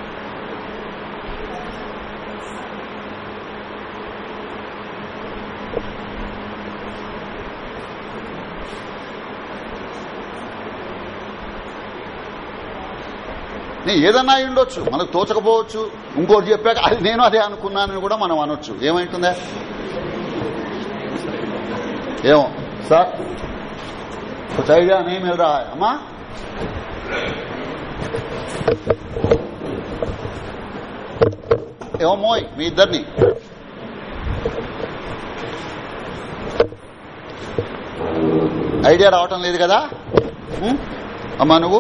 నేను ఏదన్నా అయి ఉండొచ్చు మనకు తోచకపోవచ్చు ఇంకోటి చెప్పాక అది నేను అదే అనుకున్నానని కూడా మనం అనొచ్చు ఏమైంటుందా ఏమో సార్ कुछ आइडिया नहीं मिल रहा है अम्मा ఏమో మోయ్ మీ ఇద్దరిని ఐడియా రావటం లేదు కదా ఉం? అమ్మా నువ్వు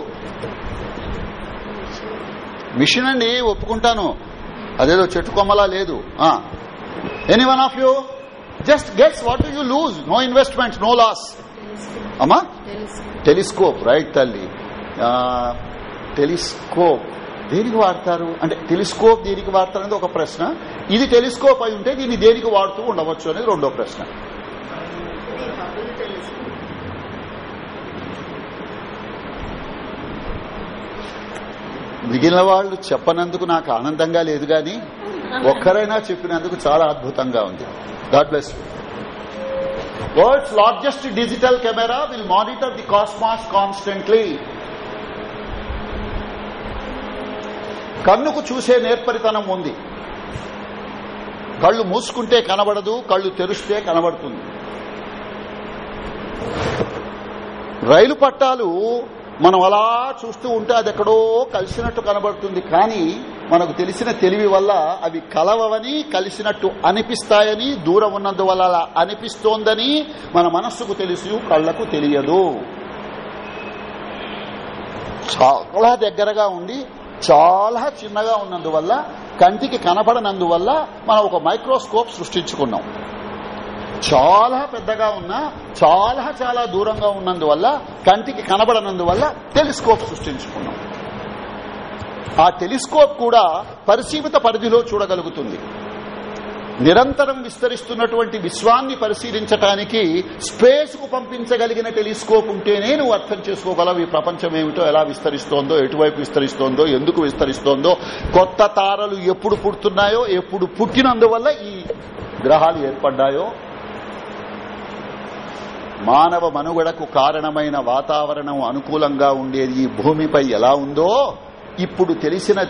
మిషన్ అండి ఒప్పుకుంటాను. అదేదో చెట్టు కొమ్మలా లేదు. Any one of you just gets what you lose no investment no loss అమ్మా? టెలిస్కోప్ రైట్ తల్లి. టెలిస్కోప్ దేనికి వాడతారు? అంటే టెలిస్కోప్ దేనికి వాడతారు అనేది ఒక ప్రశ్న. ఇది టెలిస్కోప్ అయి ఉంటే దీన్ని దేనికి వాడుతూ ఉండవచ్చు అనేది రెండో ప్రశ్న. మిగిలిన వాళ్ళు చెప్పనందుకు నాకు ఆనందంగా లేదు గాని ఒక్కరైనా చెప్పినందుకు చాలా అద్భుతంగా ఉంది. God bless world's largest digital camera will monitor the cosmos constantly కన్నుకు చూసే నేర్పరితనం ఉంది. కళ్ళు మూసుకుంటే కనబడదు కళ్ళు తెరిస్తే కనబడుతుంది. రైలు పట్టాలు మనం అలా చూస్తూ ఉంటే అది ఎక్కడో కలిసినట్టు కనబడుతుంది. కానీ మనకు తెలిసిన తెలివి వల్ల అవి కలవవని కలిసినట్టు అనిపిస్తాయని దూరం ఉన్నందువల్ల అలా అనిపిస్తోందని మన మనస్సుకు తెలుసు కళ్ళకు తెలియదు. చాలా దగ్గరగా ఉండి చాలా చిన్నగా ఉన్నందువల్ల కంటికి కనపడనందువల్ల మనం ఒక మైక్రోస్కోప్ సృష్టించుకున్నాం. చాలా పెద్దగా ఉన్నా చాలా చాలా దూరంగా ఉన్నందువల్ల కంటికి కనబడనందువల్ల టెలిస్కోప్ సృష్టించుకున్నాం. ఆ టెలిస్కోప్ కూడా పరిసీమిత పరిధిలో చూడగలుగుతుంది. నిరంతరం విస్తరిస్తున్నటువంటి విశ్వాన్ని పరిశీలించటానికి స్పేస్కు పంపించగలిగిన టెలిస్కోప్ ఉంటేనే నువ్వు అర్థం చేసుకోగలవు ఈ ప్రపంచం ఏమిటో ఎలా విస్తరిస్తోందో ఎటువైపు విస్తరిస్తోందో ఎందుకు విస్తరిస్తోందో కొత్త తారలు ఎప్పుడు పుడుతున్నాయో ఎప్పుడు పుట్టినందువల్ల ఈ గ్రహాలు ఏర్పడ్డాయో మానవ మనుగడకు కారణమైన వాతావరణం అనుకూలంగా ఉండేది ఈ భూమిపై ఎలా ఉందో ఇప్పుడు తెలిసిన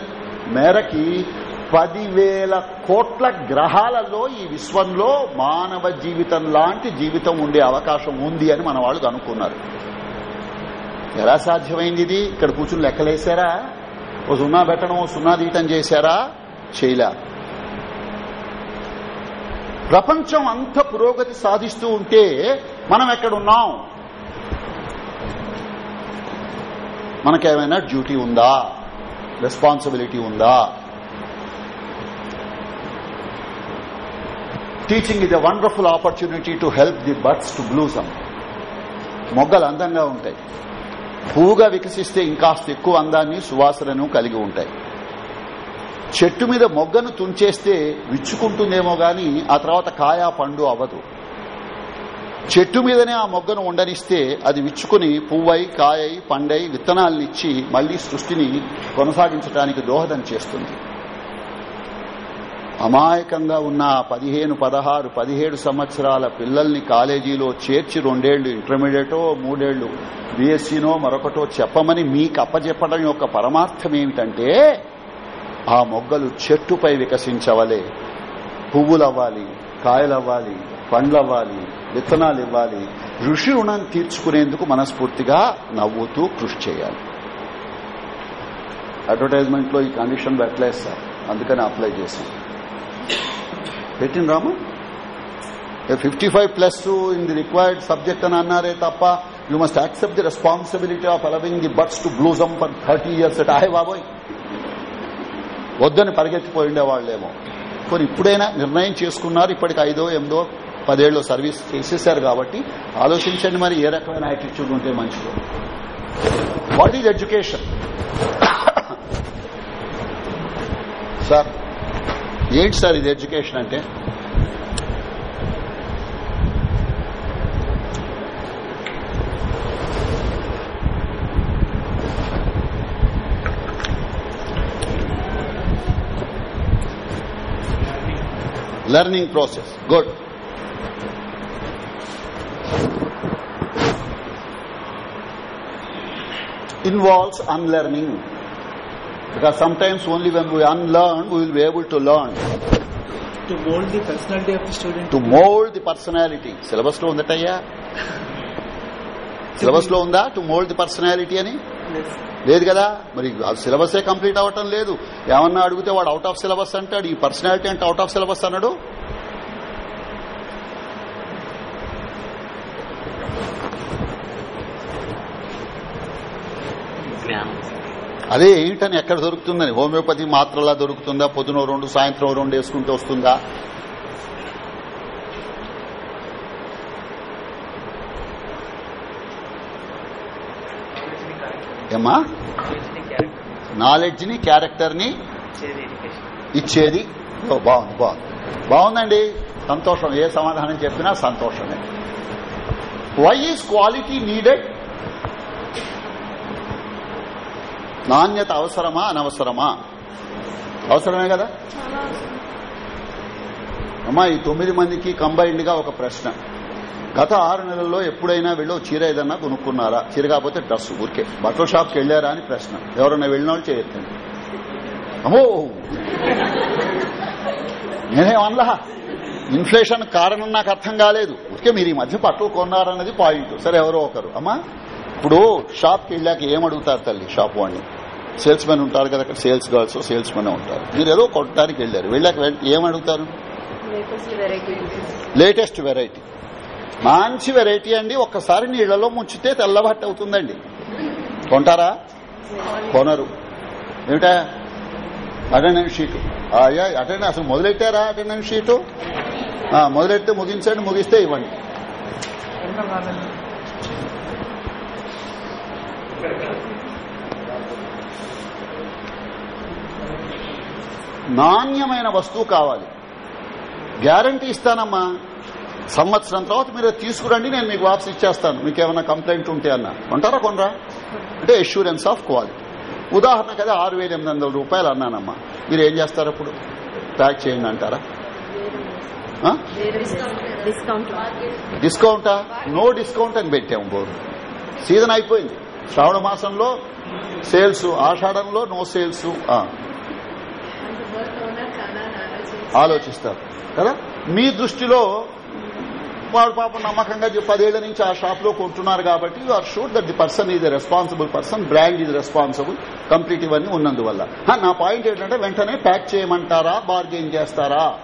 మేరకి పదివేల కోట్ల గ్రహాలలో ఈ విశ్వంలో మానవ జీవితం లాంటి జీవితం ఉండే అవకాశం ఉంది అని మన వాళ్ళు అనుకున్నారు. ఎలా సాధ్యమైంది ఇది? ఇక్కడ కూర్చుని లెక్కలేశారా? ఓ సున్నా పెట్టడం ఓ సున్నా తీయటం చేశారా? చేయలే. ప్రపంచం అంత పురోగతి సాధిస్తూ ఉంటే మనం ఎక్కడున్నాం? మనకేమైనా డ్యూటీ ఉందా? రెస్పాన్సిబిలిటీ ఉందా? టీచింగ్ ఇది wonderful opportunity to help the birds to blossom మొగ్గలు అందంగా ఉంటాయి. పువ్వుగా వికసిస్తే ఇంకాస్త ఎక్కువ అందాన్ని సువాసనను కలిగి ఉంటాయి. చెట్టు మీద మొగ్గను తుంచేస్తే విచ్చుకుంటుందేమో గాని ఆ తర్వాత కాయ పండు అవ్వదు. చెట్టు మీదనే ఆ మొగ్గను ఉండనిస్తే అది విచ్చుకుని పువ్వై కాయై పండై విత్తనాలనిచ్చి మళ్ళీ సృష్టిని కొనసాగించడానికి దోహదం చేస్తుంది. అమాయకంగా ఉన్న పదిహేను పదహారు పదిహేడు సంవత్సరాల పిల్లల్ని కాలేజీలో చేర్చి రెండేళ్ళు ఇంటర్మీడియటో మూడేళ్ళు బీఎస్సీనో మరొకటో చెప్పమని మీకు అప్పచెప్పడం యొక్క పరమార్థం ఏమిటంటే ఆ మొగ్గలు చెట్టుపై వికసించవలే. పువ్వులవ్వాలి కాయలవ్వాలి పండ్లవ్వాలి విత్తనాలు ఇవ్వాలి. ఋషి రుణం తీర్చుకునేందుకు మనస్ఫూర్తిగా నవ్వుతూ కృషి చేయాలి. అడ్వర్టైజ్మెంట్లో ఈ కండిషన్ పెట్టలేదు సార్ అందుకని అప్లై చేశాం. పెట్టిన Rama fifty five plus in the required subject అని అన్నారే తప్ప you must accept the responsibility of allowing the birds to blossom for thirty years at ఆయ్ బాబోయ్! వద్దని పరిగెత్తిపోయిండే వాళ్ళేమో. కొన్ని ఇప్పుడైనా నిర్ణయం చేసుకున్నారు ఇప్పటికి ఐదో ఎనిమిదో పదేళ్ళు సర్వీస్ చేసేసారు కాబట్టి ఆలోచించండి మరి ఏ రకమైన యాటిట్యూడ్ ఉంటే మంచిదో వాట్ ఈజ్ ఎడ్యుకేషన్ సార్ ఏంటి సార్ ఇది ఎడ్యుకేషన్ అంటే learning process. Good. Involves unlearning. Because sometimes only when we unlearn, we will be able to learn. to mold the personality of the student. To mold the personality. సిలబస్లో ఉందటయ్యా సిలబస్లో ఉందా టు మోల్డ్ ది పర్సనాలిటీ అని Yes. లేదు కదా మరి సిలబసే కంప్లీట్ అవ్వటం లేదు ఏమన్నా అడిగితే వాడు అవుట్ ఆఫ్ సిలబస్ అంటాడు ఈ పర్సనాలిటీ అంటే అవుట్ ఆఫ్ సిలబస్ అన్నాడు అదే ఏంటని ఎక్కడ దొరుకుతుందని? హోమియోపతి మాత్రలా దొరుకుతుందా? పొద్దున రెండు సాయంత్రం రెండు వేసుకుంటూ వస్తుందా? ఏమ్మా? నాలెడ్జ్ని క్యారెక్టర్ని ఇచ్చేది బాగుంది బాగుంది. బాగుందండి. సంతోషం. ఏ సమాధానం చెప్పినా సంతోషమే. Why is quality needed? నాణ్యత అవసరమా అనవసరమా? అవసరమే కదా. అమ్మా ఈ తొమ్మిది మందికి కంబైన్డ్గా ఒక ప్రశ్న. గత ఆరు నెలల్లో ఎప్పుడైనా వీళ్ళు చీర ఏదన్నా కొనుక్కున్నారా? చీర కాకపోతే డ్రెస్ ఊరికే. బట్టల షాప్కి వెళ్ళారా అని ప్రశ్న. ఎవరన్నా వెళ్ళిన వాళ్ళు చేయొద్దండి. అమ్మో! నేనేమనలా ఇన్ఫ్లేషన్ కారణం నాకు అర్థం కాలేదు. ఊరికే మీరు ఈ మధ్య బట్టలు కొన్నారన్నది పాయింట్. సరే ఎవరో ఒకరు. అమ్మా ఇప్పుడు షాప్కి వెళ్ళాక ఏం అడుగుతారు తల్లి షాప్ వాడిని? సేల్స్ మెన్ ఉంటారు కదా అక్కడ సేల్స్ గర్ల్స్ సేల్స్ మెన్ ఉంటారు. మీరు ఏదో కొట్టడానికి వెళ్ళారు. వెళ్ళాక వెంట- ఏం అడుగుతారు? లేటెస్ట్ వెరైటీ మంచి వెరైటీ అండి. ఒక్కసారి నీళ్ళలో ముంచితే తెల్లబట్ట అవుతుందండి. కొంటారా? కొనరు. ఏమిటా? Attendance sheet. అయ్యా అటెండెన్స్ అసలు మొదలెట్టారా అటెండెన్స్ షీటు? మొదలెడితే ముగించండి ముగిస్తే ఇవ్వండి. నాణ్యమైన వస్తువు కావాలి. గ్యారంటీ ఇస్తానమ్మా. సంవత్సరం తర్వాత మీరు తీసుకురండి నేను మీకు వాపస్ ఇచ్చేస్తాను. మీకు ఏమైనా కంప్లైంట్ ఉంటే అన్న. కొంటారా కొనరా? అంటే అష్యూరెన్స్ ఆఫ్ క్వాలిటీ ఉదాహరణకు అదే ఆరు వేల ఎనిమిది వందల రూపాయలు అన్నానమ్మా. మీరు ఏం చేస్తారు అప్పుడు ప్యాక్ చేయండి అంటారా? డిస్కౌంటా నో డిస్కౌంట్ అని పెట్టాము బోర్డు సీజన్ అయిపోయింది. శ్రావణ మాసంలో సేల్స్ ఆషాఢంలో నో సేల్స్. ఆలోచిస్తారు. కదా? మీ దృష్టిలో వాడు పాపం నమ్మకంగా పదేళ్ళ నుంచి ఆ షాప్లో కొంటున్నారు కాబట్టి you are sure that the person is responsible person brand is responsible complete ఇవన్నీ ఉన్నందువల్ల. నా పాయింట్ ఏంటంటే వెంటనే ప్యాక్ చేయమంటారా? బార్గెయిన్ చేస్తారా?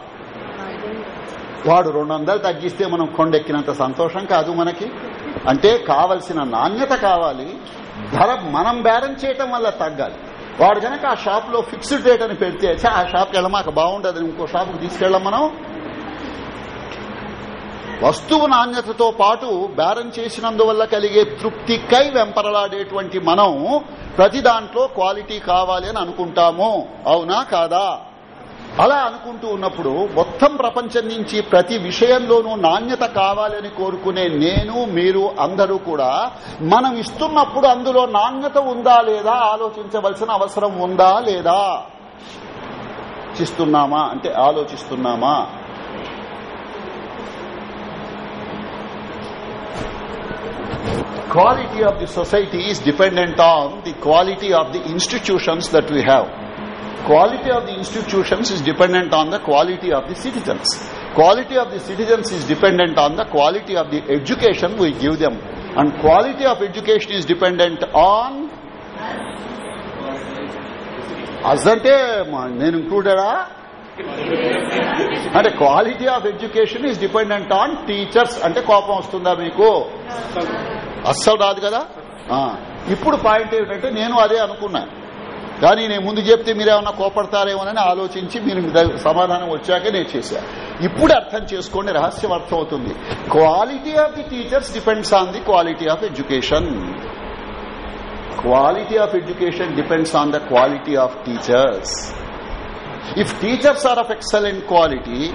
వాడు రెండు వందలు తగ్గిస్తే మనం కొండెక్కినంత సంతోషం కాదు మనకి. అంటే కావలసిన నాణ్యత కావాలి. ధర మనం బేరం చేయటం వల్ల తగ్గాలి. వాడు కనుక ఆ షాప్లో ఫిక్స్డ్ రేట్ అని పెడితే ఆ షాప్కి వెళ్ళమాక బాగుండదు ఇంకో షాప్కి తీసుకెళ్ళాం మనం? వస్తువు నాణ్యతతో పాటు బేరం చేసినందువల్ల కలిగే తృప్తికై వెంపరలాడేటువంటి మనం ప్రతి దాంట్లో క్వాలిటీ కావాలి అని అనుకుంటాము. అవునా కాదా? అలా అనుకుంటూ ఉన్నప్పుడు మొత్తం ప్రపంచం నుంచి ప్రతి విషయంలోనూ నాణ్యత కావాలని కోరుకునే నేను మీరు అందరూ కూడా మనం ఇస్తున్నప్పుడు అందులో నాణ్యత ఉందా లేదా ఆలోచించవలసిన అవసరం ఉందా లేదా? చిస్తున్నామా అంటే ఆలోచిస్తున్నామా? Quality of the society is dependent on the quality of the institutions that we have Quality of the institutions is dependent on the quality of the citizens. Quality of the citizens is dependent on the quality of the education we give them. And quality of education is dependent on us అంటే నేను ఇంక్లూడెడా అంటే quality of education is dependent on teachers అంటే కోపం వస్తుందా మీకు అస్సలు రాదు కదా ఇప్పుడు పాయింట్ ఏమిటంటే నేను అదే అనుకున్నా కానీ నేను ముందు చెప్తే మీరేమన్నా కోపడతారేమోనని ఆలోచించి మీరు సమాధానం వచ్చాకే నేను చేశాను ఇప్పుడు అర్థం చేసుకోండి రహస్యం అర్థం అవుతుంది quality of the teachers depends on the quality of education quality of education depends on the quality of teachers If teachers are of excellent quality,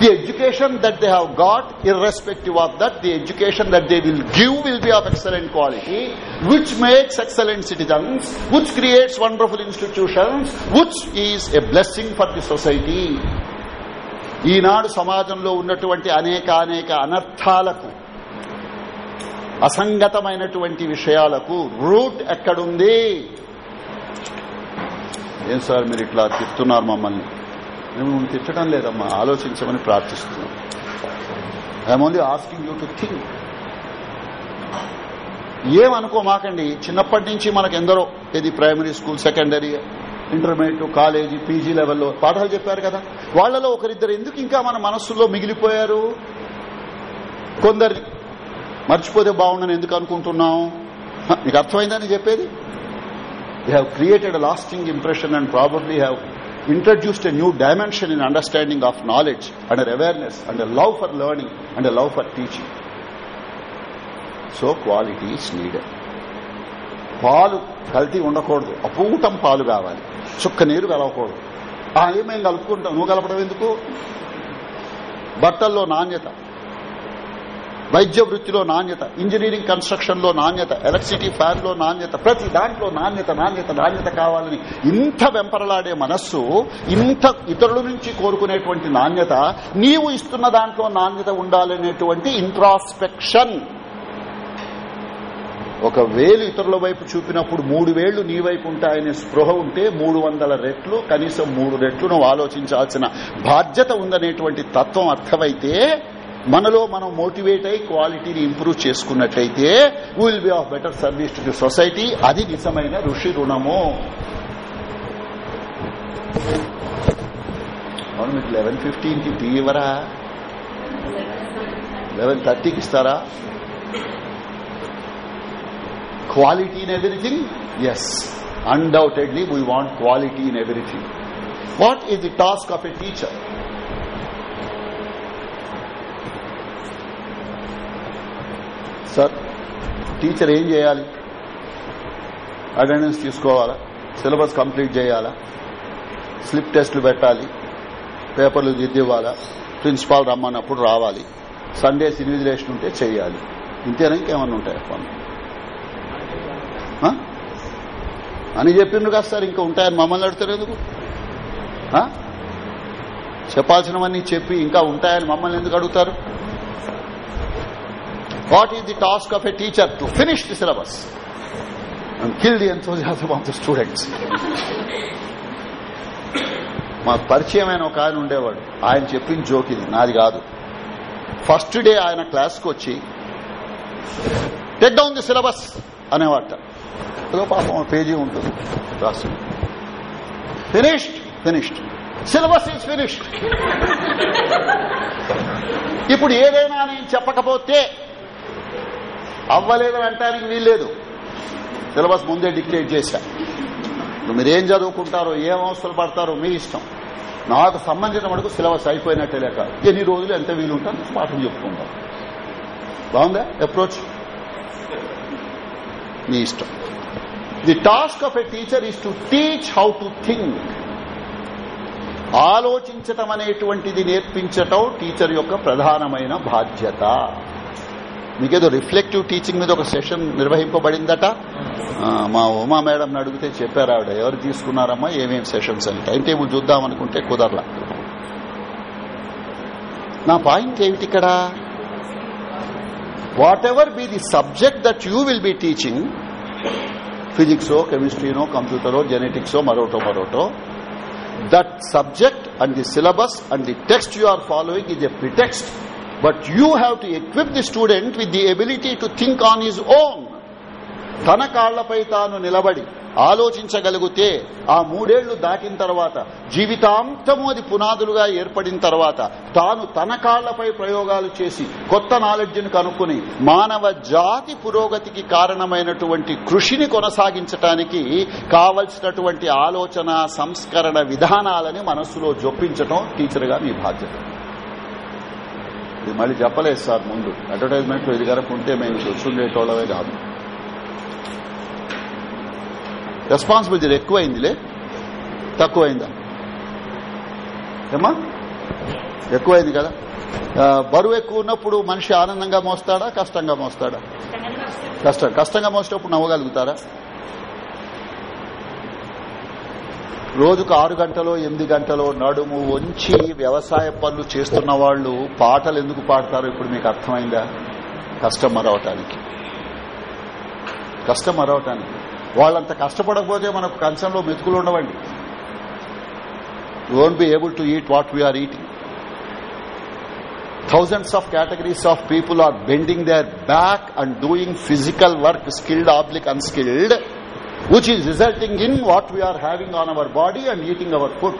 the education that they have got, irrespective of that, the education that they will give will be of excellent quality, which makes excellent citizens, which creates wonderful institutions, which is a blessing for the society. ఈనాడు సమాజంలో ఉన్నటువంటి అనేక అనేక అనర్థాలకు అసంగతమైనటువంటి విషయాలకు రూట్ ఎక్కడుంది ఏం సార్ మీరు ఇట్లా తిప్పుతున్నారు మమ్మల్ని మేము తిట్టడం లేదమ్మా ఆలోచించమని ప్రార్థిస్తున్నాం. I'm only asking you to think ఏమనుకోమాకండి చిన్నప్పటి నుంచి మనకు ఎందరో ఇది primary school secondary intermediate college PG లెవెల్లో పాఠాలు చెప్పారు కదా. వాళ్ళలో ఒకరిద్దరు ఎందుకు ఇంకా మన మనస్సులో మిగిలిపోయారు? కొందరిని మర్చిపోతే బాగుండని ఎందుకు అనుకుంటున్నాం నీకు మీకు అర్థమైందని చెప్పేది? You have created lasting impression and probably have introduced a new dimension in understanding of knowledge and awareness and love for and and love for teaching so quality is needed పాలు కల్తీ ఉండకూడదు. అపూటం పాలు కావాలి. చుక్క నీరు కలవకూడదు. ఆ ఏమేం కలుపుకుంటాం నువ్వు కలపడం ఎందుకు? బట్టల్లో నాణ్యత. వైద్య వృత్తిలో నాణ్యత ఇంజనీరింగ్ కన్స్ట్రక్షన్లో నాణ్యత ఎలక్ట్రిసిటీ ఫ్యాన్లో నాణ్యత ప్రతి దాంట్లో నాణ్యత నాణ్యత నాణ్యత కావాలని ఇంత వెంపరలాడే మనస్సు ఇంత ఇతరుల నుంచి కోరుకునేటువంటి నాణ్యత నీవు ఇస్తున్న దాంట్లో నాణ్యత ఉండాలనేటువంటి ఇంట్రాస్పెక్షన్ ఒక వేలు ఇతరుల వైపు చూపినప్పుడు మూడు వేళ్ళు నీ వైపు ఉంటాయనే స్పృహ ఉంటే మూడు వందల రెట్లు కనీసం మూడు రెట్లు నువ్వు ఆలోచించాల్సిన బాధ్యత ఉందనేటువంటి తత్వం అర్థమైతే మనలో మనం మోటివేట్ అయి క్వాలిటీని ఇంప్రూవ్ చేసుకున్నట్లయితే will be of better service to the society అది నిజమైన ఋషి రుణము. అవును మీకు లెవెన్ ఫిఫ్టీన్కి టీ ఇవ్వరా? లెవెన్ థర్టీకి ఇస్తారా? Quality in everything yes undoubtedly we want quality in everything what is the task of a teacher sir teacher ఏం చేయాలి? అటెండెన్స్ తీసుకోవాలా? సిలబస్ కంప్లీట్ చేయాలా? స్లిప్ టెస్టులు పెట్టాలి? పేపర్లు దిద్దివ్వాలా ప్రిన్సిపాల్ రమ్మన్నప్పుడు రావాలి? సండేస్ ఇన్విజిలేషన్ ఉంటే చేయాలి. ఇంతేనా? ఇంకేమన్నా ఉంటాయి పనులు? అని చెప్పిండ్రు కదా సార్ ఇంకా ఉంటాయని మమ్మల్ని అడుగుతారు ఎందుకు? చెప్పాల్సినవన్నీ చెప్పి ఇంకా ఉంటాయని మమ్మల్ని ఎందుకు అడుగుతారు? What is the task of a teacher to finish the syllabus kill the enthusiasm of the students మా పరిచయమైన ఒక ఆయన ఉండేవాడు. ఆయన చెప్పిన జోక్ ఇది. నాది కాదు. ఫస్ట్ డే ఆయన క్లాస్కి వచ్చి టెక్ డౌన్ ది సిలబస్ అనేవాట. ఏదో పాపం పేజీ ఉంటుంది రాసి. Finished finished syllabus is finished ఇప్పుడు ఏదైనా నేను చెప్పకపోతే అవ్వలేదని అంటానికి వీల్లేదు. సిలబస్ ముందే డిక్టేట్ చేశా. మీరేం చదువుకుంటారో ఏం అవసరం పడతారో మీ ఇష్టం. నాకు సంబంధించిన వరకు సిలబస్ అయిపోయినట్టే లేక ఎన్ని రోజులు ఎంత వీలుంటాను పాఠం చెప్పుకుంటాం. బాగుందా? అప్రోచ్? మీ ఇష్టం. The task of a teacher is to teach how to think ఆలోచించటం అనేటువంటిది నేర్పించటం టీచర్ యొక్క ప్రధానమైన బాధ్యత. మీకేదో రిఫ్లెక్టివ్ టీచింగ్ మీద ఒక సెషన్ నిర్వహింపబడిందట. మా ఉమా మేడం అడిగితే చెప్పారు ఆవిడ ఎవరు తీసుకున్నారమ్మా? ఏమేం సెషన్స్ అని? టైం టేబుల్ చూద్దాం అనుకుంటే కుదరలా. నా పాయింట్ ఏమిటి ఇక్కడ? Whatever be the subject that you will be teaching ఫిజిక్సో కెమిస్ట్రీనో కంప్యూటరో జెనెటిక్సో మరోటో మరోటో that subject and the syllabus and the text you are following is a pretext but you have to equip the student with the ability to think on his own తన కాళ్ళపై తాను నిలబడి ఆలోచించగలిగితే ఆ మూడేళ్ళు దాటిన తర్వాత జీవితాంతము అది పునాదులుగా ఏర్పడిన తర్వాత తాను తన కాళ్ళపై ప్రయోగాలు చేసి కొత్త నాలెడ్జ్ను కనుక్కుని మానవ జాతి పురోగతికి కారణమైనటువంటి కృషిని కొనసాగించటానికి కావలసినటువంటి ఆలోచన సంస్కరణ విధానాలని మనస్సులో జొప్పించటం టీచర్గా మీ బాధ్యత. ఇది మళ్ళీ చెప్పలేదు సార్ ముందు. అడ్వర్టైజ్మెంట్లో ఇది కనుక ఉంటే మేము చూసుండేటోళ్ళమే కాదు. రెస్పాన్సిబిలిటీ ఎక్కువైందిలే? తక్కువైందా? ఏమా ఎక్కువైంది కదా. బరువు ఎక్కువ ఉన్నప్పుడు మనిషి ఆనందంగా మోస్తాడా కష్టంగా మోస్తాడా. కష్టం కష్టంగా మోసేటప్పుడు నవ్వగలుగుతారా? రోజుకు ఆరు గంటలో ఎనిమిది గంటలో నడుము వంచి వ్యవసాయ పనులు చేస్తున్న వాళ్ళు పాటలు ఎందుకు పాడతారో ఇప్పుడు మీకు అర్థమైందా? కస్టమర్ అవటానికి కస్టమర్ అవటానికి వాళ్ళంత కష్టపడకపోతే మనకు కంచంలో మెతుకులు ఉండవండి. Won't be able to eat what we are eating thousands of categories of people are bending their back and doing physical work skilled oblique unskilled. Which is resulting in what we are having on our body and eating our food.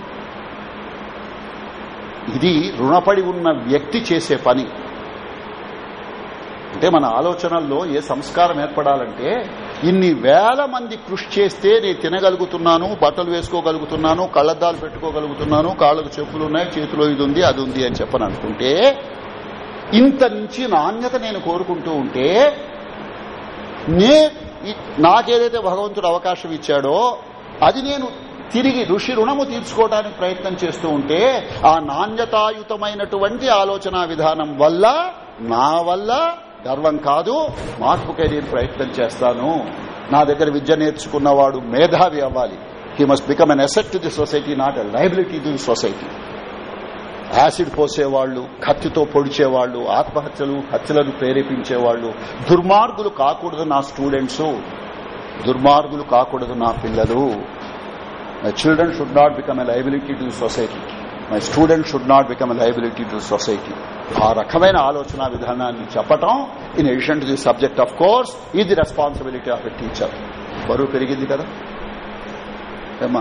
ఇది రుణపడి ఉన్న వ్యక్తి చేసే పని. అంటే మన ఆలోచనల్లో ఏ సంస్కారం ఏర్పడాలంటే ఇన్ని వేల మంది కృషి చేస్తే నేను తినగలుగుతున్నాను బట్టలు వేసుకోగలుగుతున్నాను కళ్ళద్దాలు పెట్టుకోగలుగుతున్నాను కాళ్ళకు చెప్పులు ఉన్నాయి చేతిలో ఇది ఉంది అది ఉంది అని చెప్పని అనుకుంటే ఇంత నుంచి నాణ్యత నేను కోరుకుంటూ ఉంటే నే నాకేదైతే భగవంతుడు అవకాశం ఇచ్చాడో అది నేను తిరిగి ఋషి రుణము తీర్చుకోవడానికి ప్రయత్నం చేస్తూ ఉంటే ఆ నాణ్యతాయుతమైనటువంటి ఆలోచన విధానం వల్ల నా వల్ల గర్వం కాదు మార్పుకై నేను ప్రయత్నం చేస్తాను. నా దగ్గర విద్య నేర్చుకున్నవాడు మేధావి అవ్వాలి. He must become an asset to the society not a liability to the society acid పోసేవాళ్ళు కత్తితో పొడిచేవాళ్ళు ఆత్మహత్యలు హత్యలను ప్రేరేపించేవాళ్ళు దుర్మార్గులు కాకూడదు నా స్టూడెంట్స్. దుర్మార్గులు కాకూడదు నా పిల్లలు. My children should not become a liability to society my student should not become a liability to society ఆ రకమైన ఆలోచన విధానాన్ని చెప్పటం in addition to the subject of course ఇది రెస్పాన్సిబిలిటీ ఆఫ్ ఎ టీచర్ బరువు పెరిగింది కదా? ఏమ్మా?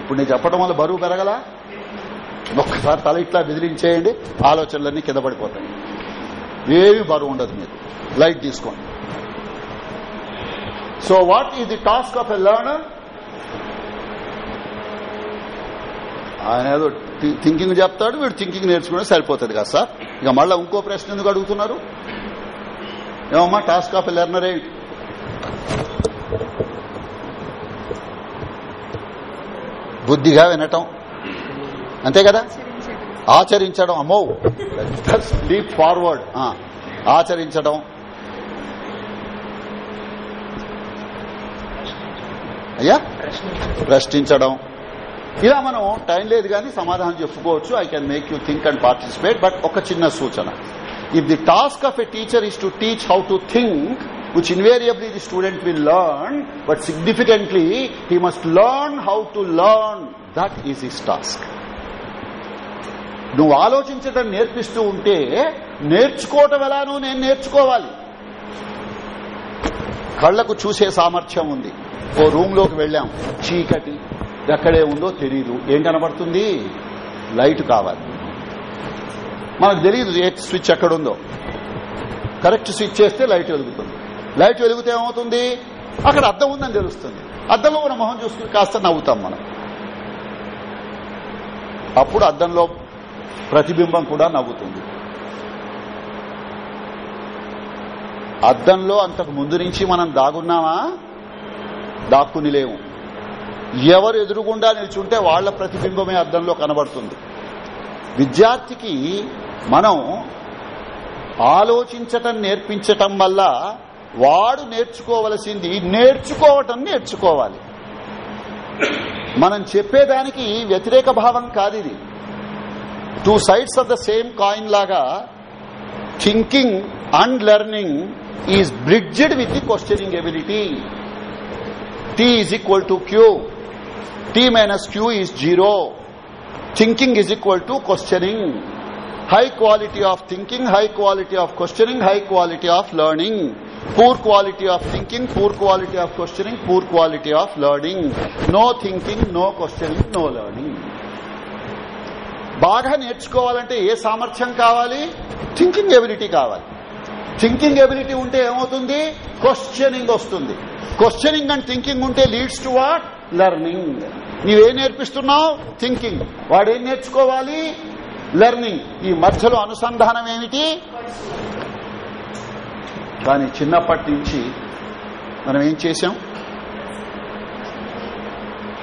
ఇప్పుడు నేను చెప్పడం వల్ల బరువు పెరగలా? ఒక్కసారి తల ఇట్లా బెదిరించేయండి ఆలోచనలన్నీ కింద పడిపోతాయి. ఏమి బరువు ఉండదు మీరు లైట్ తీసుకోండి. So what is the task of a learner ఆయన ఏదో థింకింగ్ చెప్తాడు వీడు థింకింగ్ నేర్చుకుంటే సరిపోతుంది కదా సార్. ఇక మళ్ళీ ఇంకో ప్రశ్న ఎందుకు అడుగుతున్నారు? ఏమమ్మా టాస్క్ ఆఫ్ ఎ లెర్నర్ ఏంటి బుద్ధిగా వినటం. అంతే కదా? ఆచరించడం అమ్మో! లీప్ ఫార్వర్డ్ ఆచరించడం. అయ్యా? ప్రశ్నించడం. ఇలా మనం టైం లేదు కానీ సమాధానం చెప్పుకోవచ్చు. I can make you think and participate but ఒక చిన్న సూచన. If the task of a teacher is to teach how to think which invariably the student will learn, but significantly he must learn how to learn. That is his task. నువ్వు ఆలోచించడం నేర్పిస్తూ ఉంటే నేర్చుకోవటం ఎలానో నేను నేర్చుకోవాలి. కళ్ళకు చూసే సామర్థ్యం ఉంది. ఓ రూమ్లోకి వెళ్ళాం. చీకటి ఎక్కడే ఉందో తెలియదు ఏం కనబడుతుంది? లైట్ కావాలి. మనకు తెలియదు ఏ స్విచ్ ఎక్కడుందో. కరెక్ట్ స్విచ్ చేస్తే లైట్ వెలుగుతుంది. లైట్ వెలిగితే ఏమవుతుంది? అక్కడ అద్దం ఉందని తెలుస్తుంది. అద్దంలో మన మొహం చూసుకుని కాస్త నవ్వుతాం మనం. అప్పుడు అద్దంలో ప్రతిబింబం కూడా నవ్వుతుంది. అద్దంలో అంతకు ముందు నుంచి మనం దాగున్నామా? దాక్కుని లేవు. ఎవరు ఎదురుగుండా నిల్చుంటే వాళ్ళ ప్రతిబింబమే అద్దంలో కనబడుతుంది. విద్యార్థికి మనం ఆలోచించటం నేర్పించటం వల్ల వాడు నేర్చుకోవలసింది నేర్చుకోవటం నేర్చుకోవాలి. మనం చెప్పేదానికి వ్యతిరేక భావం కాదు ఇది. Two sides of the same coin లాగా thinking and learning is bridged with the questioning ability T is equal to Q T minus Q is zero thinking is equal to questioning high quality of thinking, high quality of questioning, high quality of learning. Poor quality of thinking, poor quality of questioning, poor quality of learning. No thinking, no questioning, no learning. బాగా నేర్చుకోవాలంటే ఏ సామర్థ్యం కావాలి? థింకింగ్ ఎబిలిటీ కావాలి. థింకింగ్ ఎబిలిటీ ఉంటే ఏమవుతుంది? క్వశ్చనింగ్ వస్తుంది. క్వశ్చనింగ్ అండ్ థింకింగ్ ఉంటే లీడ్స్ టు వాట్ లెర్నింగ్ నీవేం నేర్పిస్తున్నావు? థింకింగ్ వాడేం నేర్చుకోవాలి? లెర్నింగ్ ఈ మధ్యలో అనుసంధానం ఏమిటి? కానీ చిన్నప్పటి నుంచి మనం ఏం చేశాం?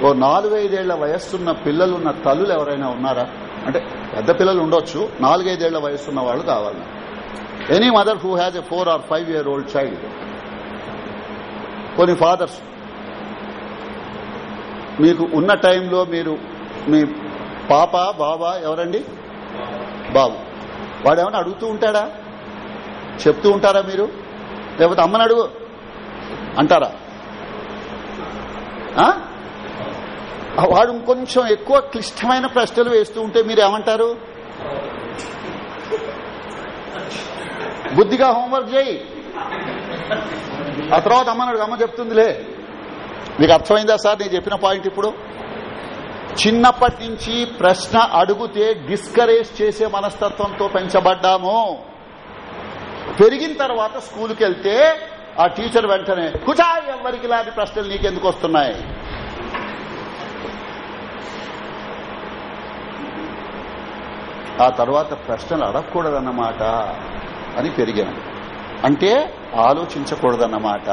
ఓ నాలుగైదేళ్ళ వయస్సున్న పిల్లలున్న తల్లులు ఎవరైనా ఉన్నారా? అంటే పెద్ద పిల్లలు ఉండొచ్చు. నాలుగైదేళ్ళ వయసున్న వాళ్ళు కావాలి any mother who has a four or five year old child కొన్ని ఫాదర్స్ మీకు ఉన్న టైంలో మీరు మీ పాప బాబా ఎవరండి? బాబు. వాడేమన్నా అడుగుతూ ఉంటాడా? చెప్తూ ఉంటారా మీరు? లేకపోతే అమ్మని అడుగు. అంటారా? వాడు ఇంకొంచెం ఎక్కువ క్లిష్టమైన ప్రశ్నలు వేస్తూ ఉంటే మీరు ఏమంటారు బుద్ధిగా హోంవర్క్ చేయి. ఆ తర్వాత అమ్మని అమ్మ చెప్తుందిలే. మీకు అర్థమైందా సార్? నేను చెప్పిన పాయింట్ ఇప్పుడు. చిన్నప్పటి నుంచి ప్రశ్న అడుగుతే డిస్కరేజ్ చేసే మనస్తత్వంతో పెంచబడ్డాము. పెరిగిన తర్వాత స్కూల్కి వెళ్తే ఆ టీచర్ వెంటనే కుచా ఎవరికి లాంటి ప్రశ్నలు నీకెందుకు వస్తున్నాయి? ఆ తర్వాత ప్రశ్నలు అడగకూడదన్నమాట అని పెరిగాను. అంటే ఆలోచించకూడదన్నమాట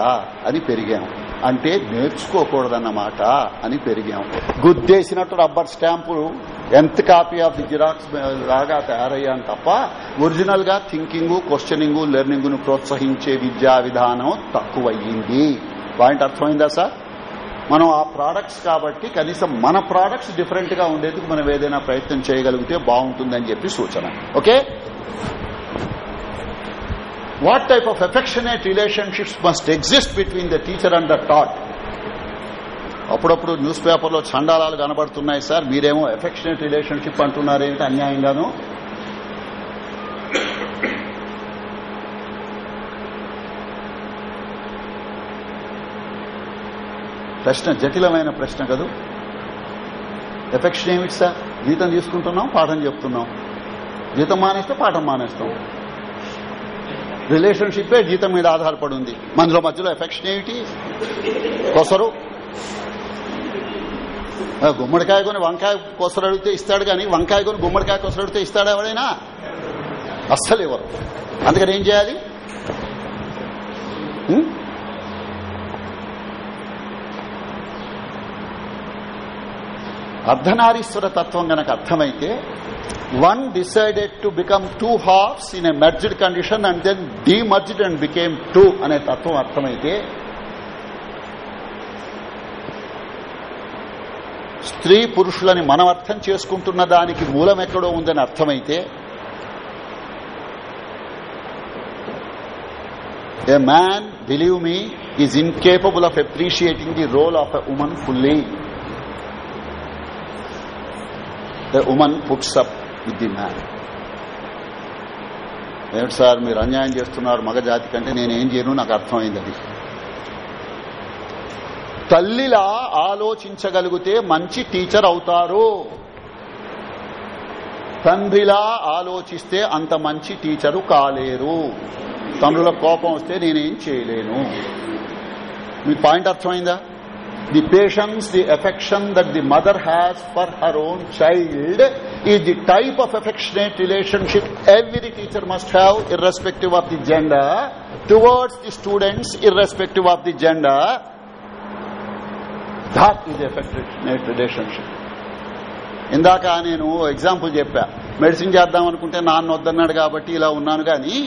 అని పెరిగాం అంటే నేర్చుకోకూడదన్నమాట అని పెరిగాం గుద్దేసినట్టు రబ్బర్ స్టాంపు ఎంత కాపీ ఆఫ్ ది జిరాక్స్ లాగా తయారయ్యాను తప్ప ఒరిజినల్గా థింకింగ్ క్వశ్చనింగ్ లెర్నింగ్ను ప్రోత్సహించే విద్యా విధానం తక్కువయ్యింది. పాయింట్ అర్థమైందా సార్? మనం ఆ ప్రోడక్ట్స్ కాబట్టి కనీసం మన ప్రోడక్ట్స్ డిఫరెంట్గా ఉండేందుకు మనం ఏదైనా ప్రయత్నం చేయగలిగితే బాగుంటుందని చెప్పి సూచన. Okay what type of affectionate relationships must exist between the teacher and the taught అప్పుడప్పుడు న్యూస్ పేపర్లో చండాలాలు కనబడుతున్నాయి సార్ మీరేమో ఎఫెక్షనేట్ రిలేషన్షిప్ అంటున్నారేమిటి అన్యాయంగాను? ప్రశ్న జటిలమైన ప్రశ్న కదూ? ఎఫెక్షన్ ఏమిటి సార్? జీతం తీసుకుంటున్నాం పాఠం చెప్తున్నాం. జీతం మానేస్తే పాఠం మానేస్తాం. రిలేషన్షిప్పే జీతం మీద ఆధారపడి ఉంది. మనలో మధ్యలో ఎఫెక్షన్ ఏమిటి? కొసరు. గుమ్మడికాయ కొని వంకాయ కొసరు అడిగితే ఇస్తాడు కానీ వంకాయ కొని గుమ్మడికాయ కొసరు అడిగితే ఇస్తాడు ఎవడైనా? అస్సలు ఇవ్వరు. అందుకని ఏం చేయాలి? అర్ధనారీశ్వర తత్వం గనక అర్థమైతే one decided to become two halves in a merged condition and then demerged and became two అనే తత్వం అర్థమైతే స్త్రీ పురుషులని మనం అర్థం చేసుకుంటున్న దానికి మూలం ఎక్కడో ఉందని అర్థమైతే a man believe me is incapable of appreciating the role of a woman fully women woman puts up with the man ఏమిటి సార్ మీరు అన్యాయం చేస్తున్నారు మగ జాతి కంటే నేనేం చేయను నాకు అర్థమైంది అది. తల్లిలా ఆలోచించగలిగితే మంచి టీచర్ అవుతారు. తండ్రిలా ఆలోచిస్తే అంత మంచి టీచరు కాలేరు. తండ్రుల కోపం వస్తే నేనేం చేయలేను. మీ పాయింట్ అర్థమైందా? The patience the affection that the mother has for her own child is the type of affectionate relationship every teacher must have irrespective of the gender towards the students irrespective of the gender that is affectionate relationship ఇందాక నేను ఎగ్జాంపుల్ చెప్పా. మెడిసిన్ చేద్దాం అనుకుంటే నాన్న వద్దన్నాడు కాబట్టి ఇలా ఉన్నాను కానీ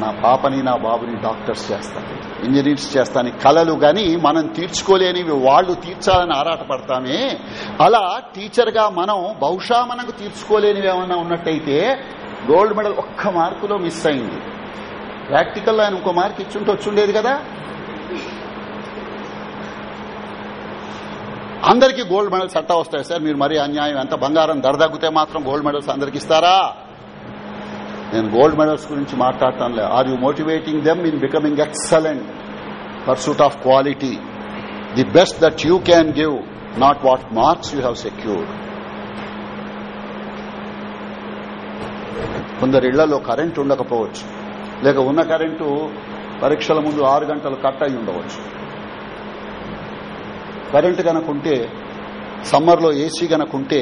నా పాపని నా బాబుని డాక్టర్స్ చేస్తాను. ఇంజనీర్స్ చేస్తాను. కళలు గాని మనం తీర్చుకోలేనివి వాళ్ళు తీర్చాలని ఆరాటపడతామే. అలా టీచర్గా మనం బహుశా మనకు తీర్చుకోలేనివి ఏమన్నా ఉన్నట్టయితే గోల్డ్ మెడల్ ఒక్క మార్కులో మిస్ అయింది. ప్రాక్టికల్ ఆయన ఇంకో మార్క్ ఇచ్చుంటే వచ్చుండేది కదా? అందరికీ గోల్డ్ మెడల్స్ అట్టా వస్తాయి సార్. మీరు మరీ అన్యాయం ఎంత బంగారం దరదగ్గితే మాత్రం గోల్డ్ మెడల్స్ అందరికి ఇస్తారా? నేను గోల్డ్ మెడల్స్ గురించి మాట్లాడటంలే are you motivating them in becoming excellent pursuit of quality the best that you can give not what marks you have secured కొందరు ఇళ్ళలో కరెంట్ ఉండకపోవచ్చు. లేక ఉన్న కరెంటు పరీక్షల ముందు ఆరు గంటలు కట్ అయి ఉండవచ్చు. కరెంటు కనుకుంటే సమ్మర్లో ఏసీ కనుకుంటే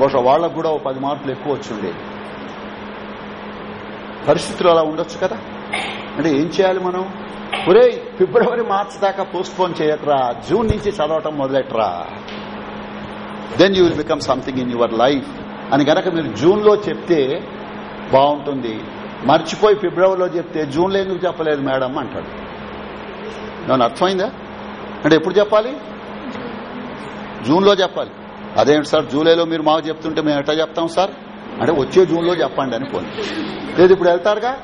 బహుశా వాళ్ళకు కూడా ఓ పది మార్కులు ఎక్కువ వచ్చి ఉండేది పరిస్థితులు అలా ఉండొచ్చు కదా? అంటే ఏం చేయాలి మనం? ఒరే ఫిబ్రవరి మార్చ్ దాకా పోస్ట్ పోన్ చేయకరా. జూన్ నుంచి చదవటం మొదలెట్రా then you will become something in your life అని గనక మీరు జూన్లో చెప్తే బాగుంటుంది. మర్చిపోయి ఫిబ్రవరిలో చెప్తే జూన్లో ఎందుకు చెప్పలేదు మేడం అంటాడు. నన్ను అర్థమైందా? అంటే ఎప్పుడు చెప్పాలి? జూన్లో చెప్పాలి. అదేంటి సార్ జూలైలో మీరు మాకు చెప్తుంటే మేము ఎట్లా చెప్తాం సార్? అంటే వచ్చే జూన్లో చెప్పండి అని పోనీ లేదు ఇప్పుడు వెళ్తారుగా?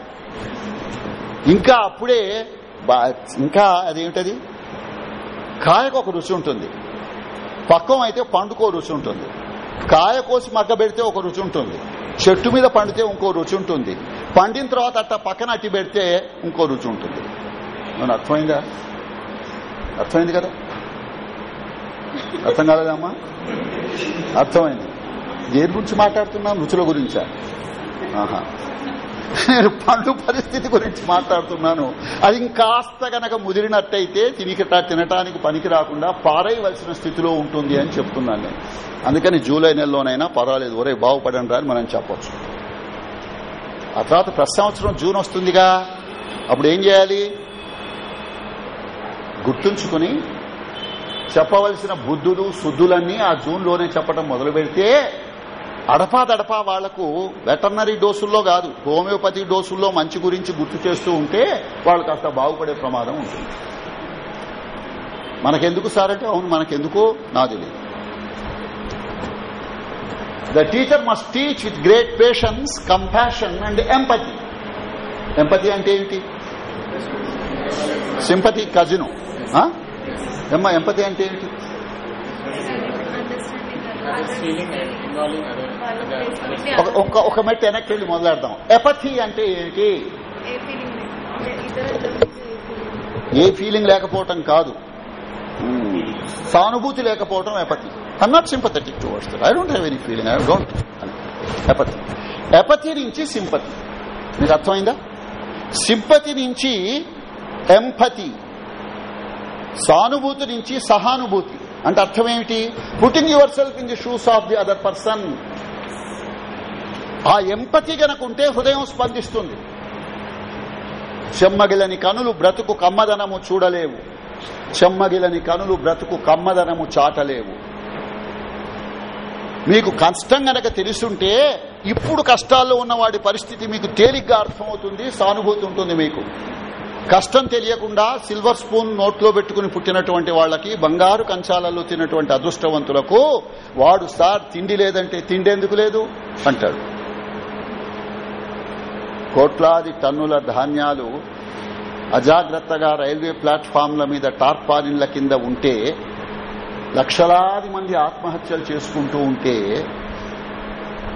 ఇంకా అప్పుడే ఇంకా అదేమిటది? కాయకు ఒక రుచి ఉంటుంది. పక్కం అయితే పండుకో రుచి ఉంటుంది. కాయ కోసి మగ్గ పెడితే ఒక రుచి ఉంటుంది. చెట్టు మీద పండితే ఇంకో రుచి ఉంటుంది. పండిన తర్వాత అట్ట పక్కన అట్టి పెడితే ఇంకో రుచి ఉంటుంది. నన్ను అర్థమైందా? అర్థమైంది కదా? అర్థం కాలేదమ్మా? అర్థమైంది. దేని గురించి మాట్లాడుతున్నాం? రుచుల గురించా? ఆహా. నేను పండు పరిస్థితి గురించి మాట్లాడుతున్నాను. అది ఇంకాస్త గనక ముదిరినట్టయితే తినికట తినటానికి పనికి రాకుండా పారేయవలసిన స్థితిలో ఉంటుంది అని చెప్తున్నాను నేను. అందుకని జూలై నెలలోనైనా పర్వాలేదు. ఒరే బాగుపడండి రా అని మనం చెప్పొచ్చు. ఆ తర్వాత ప్రతి సంవత్సరం జూన్ వస్తుందిగా. అప్పుడు ఏం చేయాలి? గుర్తుంచుకుని చెప్పవలసిన బుద్ధులు శుద్ధులన్నీ ఆ జూన్లోనే చెప్పడం మొదలు పెడితే అడపాదడపా వాళ్ళకు వెటర్నరీ డోసుల్లో కాదు హోమియోపతి డోసుల్లో మంచి గురించి గుర్తు చేస్తూ ఉంటే వాళ్ళు కాస్త బాగుపడే ప్రమాదం ఉంటుంది. మనకెందుకు సార్ అంటే అవును మనకెందుకు? నా తెలియదు the teacher must teach with great patience compassion and empathy empathy అంటే ఏమిటి? సింపతి కజిను ఎంపతి అంటే ఏమిటి? ఒక- ఒక ఒక మెట్టు వెనక్కి వెళ్ళి మొదలెడదాం. ఎపథీ అంటే ఏమిటి ఏ ఫీలింగ్ లేకపోవటం కాదు. సానుభూతి లేకపోవటం apathy I'm not sympathetic towards I don't have any feeling I don't apathy apathy నుంచి సింపతి. మీకు అర్థమైందా? సింపతి నుంచి ఎంపతి. సానుభూతి నుంచి సహానుభూతి. అంటే అర్థం ఏమిటి? Putting yourself in the shoes of the other person ఆ ఎంపతి గనకుంటే హృదయం స్పందిస్తుంది. చెమ్మగిలని కనులు బ్రతుకు కమ్మదనము చూడలేవు. చెమ్మగిలని కనులు బ్రతుకు కమ్మదనము చాటలేవు. మీకు కష్టం గనక తెలుసుంటే ఇప్పుడు కష్టాల్లో ఉన్న వాడి పరిస్థితి మీకు తేలిగ్గా అర్థమవుతుంది సానుభూతి ఉంటుంది మీకు. కష్టం తెలియకుండా సిల్వర్ స్పూన్ నోట్లో పెట్టుకుని పుట్టినటువంటి వాళ్ళకి బంగారు కంచాలలో తినటువంటి అదృష్టవంతులకు వాడు సార్ తిండి లేదంటే తిండి ఎందుకు లేదు? అంటాడు. కోట్లాది టన్నుల ధాన్యాలు అజాగ్రత్తగా రైల్వే ప్లాట్ఫామ్ల మీద టార్పాలిన్ల కింద ఉంటే లక్షలాది మంది ఆత్మహత్యలు చేసుకుంటూ ఉంటే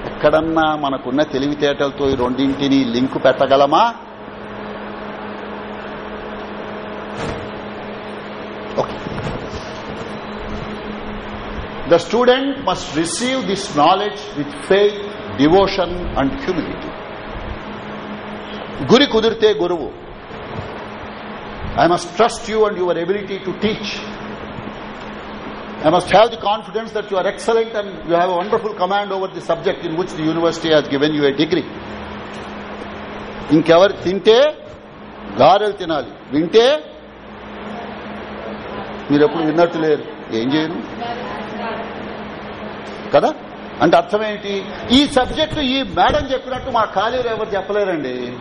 ఎక్కడన్నా మనకున్న తెలివితేటలతో ఈ రెండింటిని లింకు పెట్టగలమా? Okay The student must receive this knowledge with faith, devotion and humility. గురి కుదిరితే గురువు. I must trust you and your ability to teach I must have the confidence that you are excellent and you have wonderful command over the subject in which the university has given you a degree ఇంకెవరు తింటే గారెలు తినాలి. వింటే మీరు ఎప్పుడు విన్నట్టు లేరు. ఏం చేయను? కదా? అంటే అర్థం ఏంటి ఈ సబ్జెక్టు ఈ మేడం చెప్పినట్టు మా ఖాళీలు ఎవరు చెప్పలేరండి.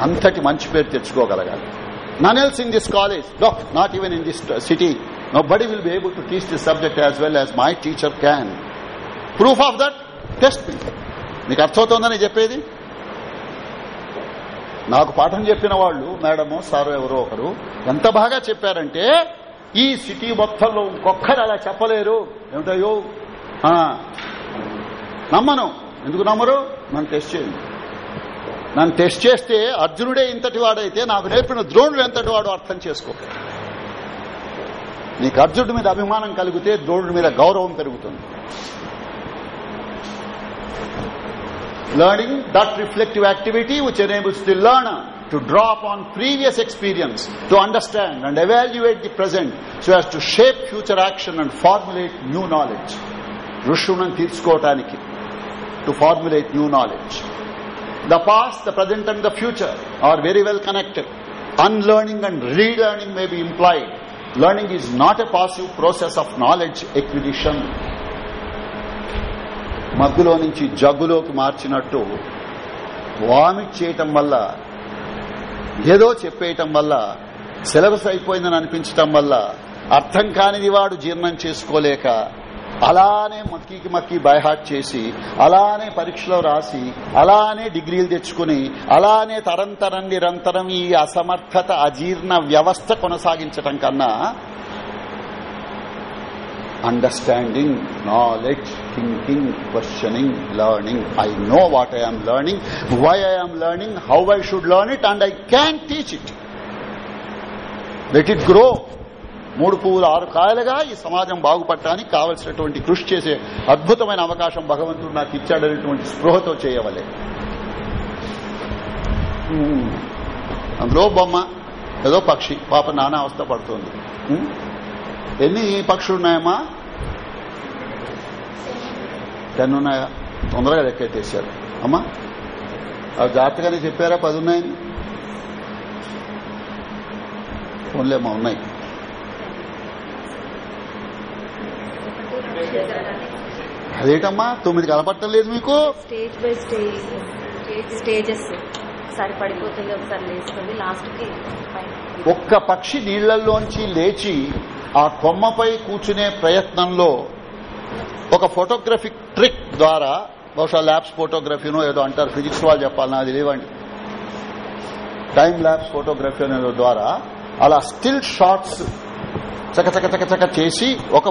అంతటి మంచి పేరు తెచ్చుకోగలగాలి. None else in this college. No not even in this city nobody will be able to teach this subject as well as my teacher can proof of that test me మీకు అర్థమవుతోందని చెప్పేది? నాకు పాఠం చెప్పిన వాళ్ళు మేడము సారు ఎవరో ఒకరు ఎంత బాగా చెప్పారంటే ఈ సిటీ మొత్తంలో ఇంకొక్కరు అలా చెప్పలేరు. ఏమిటయ్యో? నమ్మను. ఎందుకు నమ్మరు? నన్ను టెస్ట్ చేయండి. నన్ను టెస్ట్ చేస్తే అర్జునుడే ఇంతటి వాడైతే నాకు నేర్పిన ద్రోణుడు ఎంతటి వాడు అర్థం చేసుకో. నీకు అర్జునుడి మీద అభిమానం కలిగితే ద్రోణుడి మీద గౌరవం పెరుగుతుంది. Learning that reflective activity which enables the learner to draw upon previous experience to understand and evaluate the present so as to shape future action and formulate new knowledge. Rishunan Tirskotaniki. To formulate new knowledge. The past, the present and the future are very well connected. Unlearning and relearning may be implied. Learning is not a passive process of knowledge acquisition మగ్గులో నుంచి జగ్గులోకి మార్చినట్టు వామిట్ చేయటం వల్ల ఏదో చెప్పేయటం వల్ల సిలబస్ అయిపోయిందని అనిపించటం వల్ల అర్థం కానిది వాడు జీర్ణం చేసుకోలేక అలానే మక్కీకి మక్కి బైహాట్ చేసి అలానే పరీక్షలో రాసి అలానే డిగ్రీలు తెచ్చుకుని అలానే తరంతరం నిరంతరం ఈ అసమర్థత అజీర్ణ వ్యవస్థ కొనసాగించటం కన్నా understanding knowledge thinking questioning learning I know what I'm learning why I'm learning how I should learn it and I can teach it let it grow మూడు పువ్వులు ఆరు కాయలుగా ఈ సమాజం బాగుపడటానికి కావలసినటువంటి కృషి చేసే అద్భుతమైన అవకాశం భగవంతుడు నాకు ఇచ్చాడనేటువంటి స్పృహతో చేయవలే. అందులో బొమ్మ ఏదో పక్షి పాప నానా అవస్థ పడుతుంది. ఎన్ని పక్షులు ఉన్నాయమ్మా టెన్ ఉన్నాయా తొందరగా లెక్కెట్టేశారు అమ్మా ఆ జాగ్రత్తగానే చెప్పారా? పది ఉన్నాయని ఫోన్లేమో ఉన్నాయి. అదేంటమ్మా తొమ్మిది కనపడటం లేదు మీకు? స్టేజ్ బై స్టేజ్ స్టేజెస్ ఒకసారి పడిపోతుంది ఒకసారి లేస్తుంది లాస్ట్కి ఒక్క పక్షి నీళ్ళలోంచి లేచి ఆ కొమ్మపై కూర్చునే ప్రయత్నంలో ఒక ఫోటోగ్రఫిక్ ట్రిక్ ద్వారా బహుశా ల్యాబ్స్ ఫోటోగ్రఫీనో ఏదో అంటారు ఫిజిక్స్ వాళ్ళు చెప్పాలి నాకు తెలియవండి టైం ల్యాబ్స్ ఫోటోగ్రఫీ అనే ద్వారా అలా స్టిల్ షాట్స్ చకచక చకచక చేసి ఒక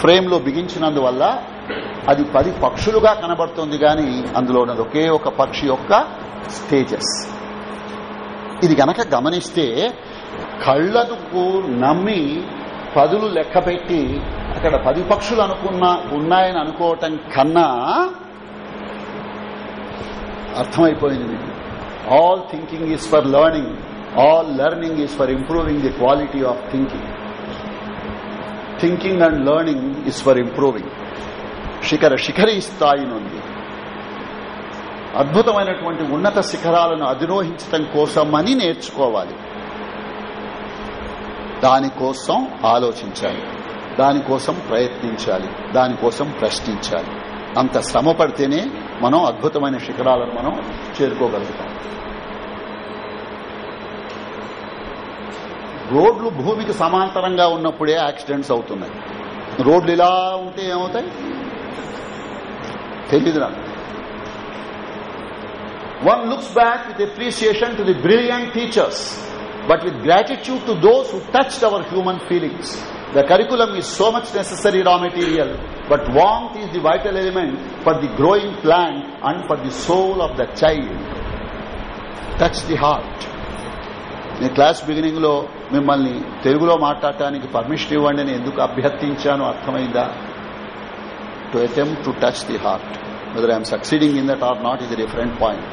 ఫ్రేమ్లో బిగించినందువల్ల అది పది పక్షులుగా కనబడుతుంది గాని అందులో ఉన్నది ఒకే ఒక పక్షి యొక్క స్టేజెస్. ఇది గనక గమనిస్తే కళ్ళకు నమ్మి పదులు లెక్క పెట్టి అక్కడ పది పక్షులు అనుకున్న ఉన్నాయని అనుకోవటం కన్నా అర్థమైపోయింది. మీకు all thinking is for learning all learning is for improving the quality of thinking thinking and learning is for improving శిఖర శిఖరి స్థాయి నుండి అద్భుతమైనటువంటి ఉన్నత శిఖరాలను అధిరోహించటం కోసమని నేర్చుకోవాలి. దానికోసం ఆలోచించాలి. దానికోసం ప్రయత్నించాలి. దానికోసం ప్రశ్నించాలి. అంత శ్రమ పడితేనే మనం అద్భుతమైన శిఖరాలను మనం చేరుకోగలుగుతాం. రోడ్లు భూమికి సమాంతరంగా ఉన్నప్పుడే యాక్సిడెంట్స్ అవుతున్నాయి. రోడ్లు ఇలా ఉంటే ఏమవుతాయి? తెలీదు నాకు. One looks back with appreciation to the brilliant teachers but with gratitude to those who touched our human feelings. The curriculum is so much necessary raw material, but warmth is the vital element for the growing plant and for the soul of the child. Touch the heart. నేను క్లాస్ బిగినింగ్లో మిమ్మల్ని తెలుగులో మాట్లాడటానికి పర్మిషన్ ఇవ్వండి అని ఎందుకు అభ్యర్థించానో అర్థమైందా to attempt to touch the heart whether I am succeeding in that or not is a different point.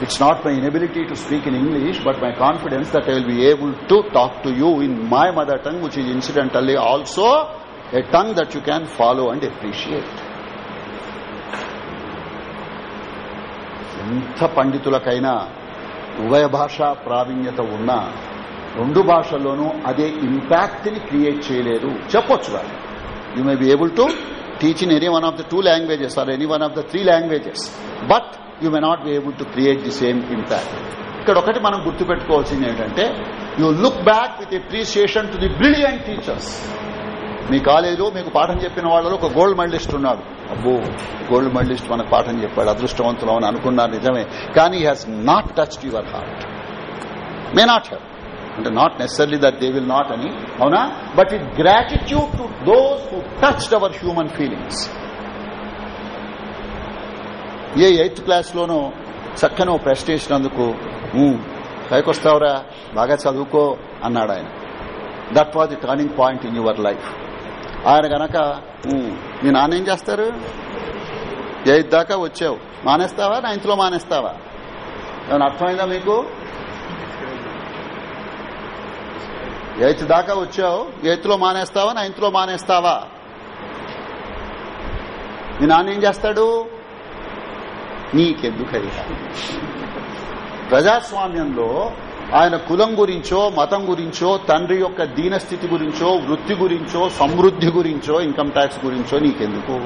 It's not my inability to speak in English, but my confidence that I will be able to talk to you in my mother tongue, which is incidentally also a tongue that you can follow and appreciate. ఎంత పండితులకైనా ఉభయ భాషా ప్రావీణ్యత ఉన్నా రెండు భాషల్లోనూ అదే ఇంపాక్ట్ని క్రియేట్ చేయలేరు చెప్పొచ్చు వాళ్ళు you may be able to teach in any one of the two languages or any one of the three languages but you may not be able to create the same impact ఇక్కడ ఒకటి మనం గుర్తుపెట్టుకోవాల్సింది ఏంటంటే you look back with appreciation to the brilliant teachers మీ కాలేజీలో మీకు పాఠం చెప్పిన వాళ్ళలో ఒక గోల్డ్ మెడలిస్ట్ ఉన్నాడు. అబ్బో గోల్డ్ మెడలిస్ట్ మనకు పాఠం చెప్పాడు అదృష్టవంతులు అని అనుకున్నారు నిజమే. కానీ has not touched your heart may not have అంటే not necessarily that they will not అని అవునా? But it gratitude to those who touched our human feelings A eighth class లోనో ఓ ప్రశ్న వేసినందుకు పైకొస్తావురా బాగా చదువుకో అన్నాడు ఆయన. That was the turning point in your life ఆయన గనక మీ నాన్న ఏం చేస్తారు? ఎయిత్ దాకా వచ్చావు. మానేస్తావా? నైన్త్లో మానేస్తావా? ఏమైనా అర్థమైందా మీకు? ఎయిత్ దాకా వచ్చావు. ఎయిత్లో మానేస్తావా? నైన్త్లో మానేస్తావా? మీ నాన్న ఏం చేస్తాడు? నీకెందుకయ్యా? ప్రజాస్వామ్యంలో ఆయన కులం గురించో మతం గురించో తండ్రి యొక్క దీనస్థితి గురించో వృత్తి గురించో సమృద్ధి గురించో ఇన్కమ్ ట్యాక్స్ గురించో నీకెందుకు?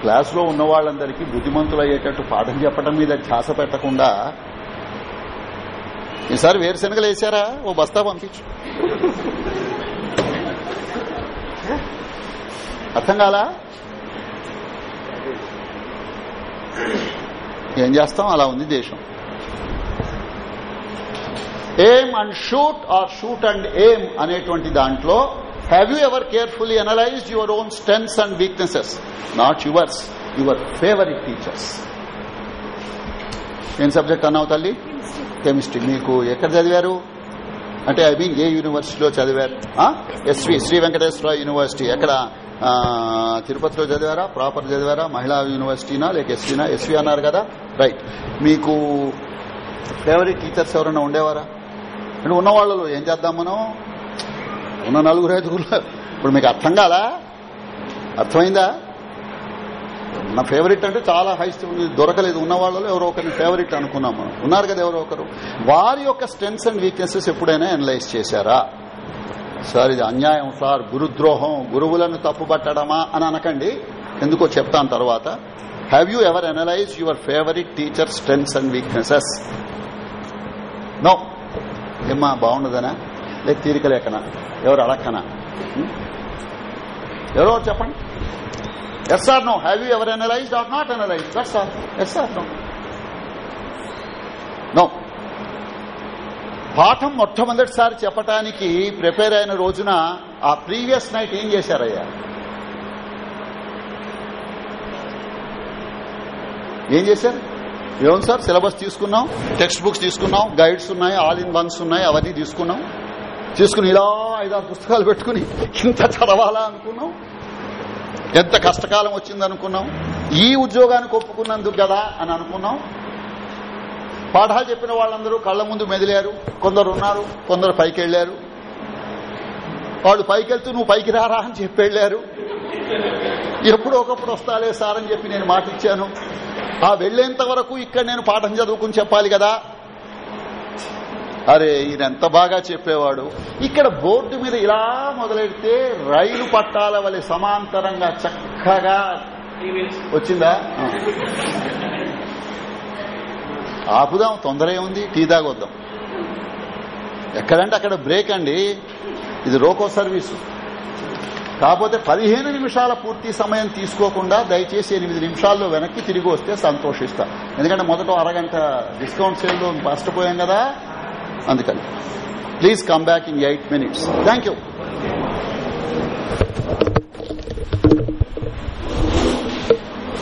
క్లాసులో ఉన్న వాళ్ళందరికీ బుద్ధిమంతులు అయ్యేటట్టు పాఠం చెప్పడం మీద ధ్యాస పెట్టకుండా ఈసారి వేరుశనగలు వేసారా? ఓ బస్తా పంపించు. అర్థం కాలా? ఏం చేస్తాం? అలా ఉంది దేశం. Aim and shoot or shoot and aim అనేటువంటి దాంట్లో have you ever carefully analyse your own strengths and weaknesses not yours your favourite teachers ఏం సబ్జెక్ట్ అన్నావు తల్లి? కెమిస్ట్రీ మీకు ఎక్కడ చదివారు? అంటే ఐ మీన్ ఏ యూనివర్సిటీలో చదివారు? ఎస్వి శ్రీ వెంకటేశ్వర యూనివర్సిటీ ఎక్కడ? తిరుపతిలో చదివారా? ప్రాపర్ చదివారా? మహిళా యూనివర్సిటీనా? లేక ఎస్వీనా ఎస్వీ అన్నారు కదా? రైట్. మీకు ఫేవరెట్ టీచర్స్ ఎవరైనా ఉండేవారా? అంటే ఉన్న వాళ్ళలో ఏం చేద్దాం మనం? ఉన్న నలుగురు ఐదుగురులో. ఇప్పుడు మీకు అర్థం కాదా? అర్థమైందా? నా ఫేవరెట్ అంటే చాలా హై దొరకలేదు. ఉన్న వాళ్ళలో ఎవరో ఒకరిని ఫేవరెట్ అనుకున్నాం మనం. ఉన్నారు కదా ఎవరో ఒకరు. వారి యొక్క స్ట్రెంగ్స్ అండ్ వీక్నెసెస్ ఎప్పుడైనా అనలైజ్ చేశారా? సార్ ఇది అన్యాయం సార్. గురుద్రోహం. గురువులను తప్పుపట్టడమా అని అనకండి. ఎందుకో చెప్తాను తర్వాత. Have you ever analyse your favourite teacher strengths and weaknesses no ఏమ్మా బాగుండదనా? లేదు తీరిక లేకనా? ఎవరు అడక్కనా? ఎవరో చెప్పండి. Yes or no have you ever analyse or not analyse that's or yes or no no పాఠం మొట్టమొదటిసారి చెప్పటానికి ప్రిపేర్ అయిన రోజున ఆ ప్రీవియస్ నైట్ ఏం చేశారయ్యా? ఏం చేశారు? ఏం సార్? సిలబస్ తీసుకున్నాం టెక్స్ట్ బుక్స్ తీసుకున్నాం గైడ్స్ ఉన్నాయి ఆల్ ఇన్ వన్స్ ఉన్నాయి అవన్నీ తీసుకున్నాం. తీసుకుని ఇలా ఐదారు పుస్తకాలు పెట్టుకుని ఇంత చదవాలా అనుకున్నాం. ఎంత కష్టకాలం వచ్చింది అనుకున్నాం ఈ ఉద్యోగానికి ఒప్పుకున్నందుకు కదా అని అనుకున్నాం. పాఠాలు చెప్పిన వాళ్ళందరూ కళ్ళ ముందు మెదిలారు. కొందరు ఉన్నారు కొందరు పైకి వెళ్ళారు వాళ్ళు పైకి వెళ్తూ నువ్వు పైకి రారా అని చెప్పి వెళ్ళారు ఎప్పుడో ఒకప్పుడు వస్తాలే సార్ అని చెప్పి నేను మాట ఇచ్చాను ఆ వెళ్ళేంత వరకు ఇక్కడ నేను పాఠం చదువుకుని చెప్పాలి కదా. అరే ఈయన ఎంత బాగా చెప్పేవాడు. ఇక్కడ బోర్డు మీద ఇలా మొదలెడితే రైలు పట్టాల వలె సమాంతరంగా చక్కగా వచ్చిందా. ఆపుదాం తొందర ఏముంది? టీ తాగొద్దాం. ఎక్కడంటే అక్కడ బ్రేక్ అండి. ఇది రోకో సర్వీసు. కాకపోతే పదిహేను నిమిషాల పూర్తి సమయం తీసుకోకుండా దయచేసి ఎనిమిది నిమిషాల్లో వెనక్కి తిరిగి వస్తే సంతోషిస్తా. ఎందుకంటే మొదట అరగంట డిస్కౌంట్ సేల్లో నష్టపోయాం కదా. అందుకని. Please come back in eight minutes. Thank you.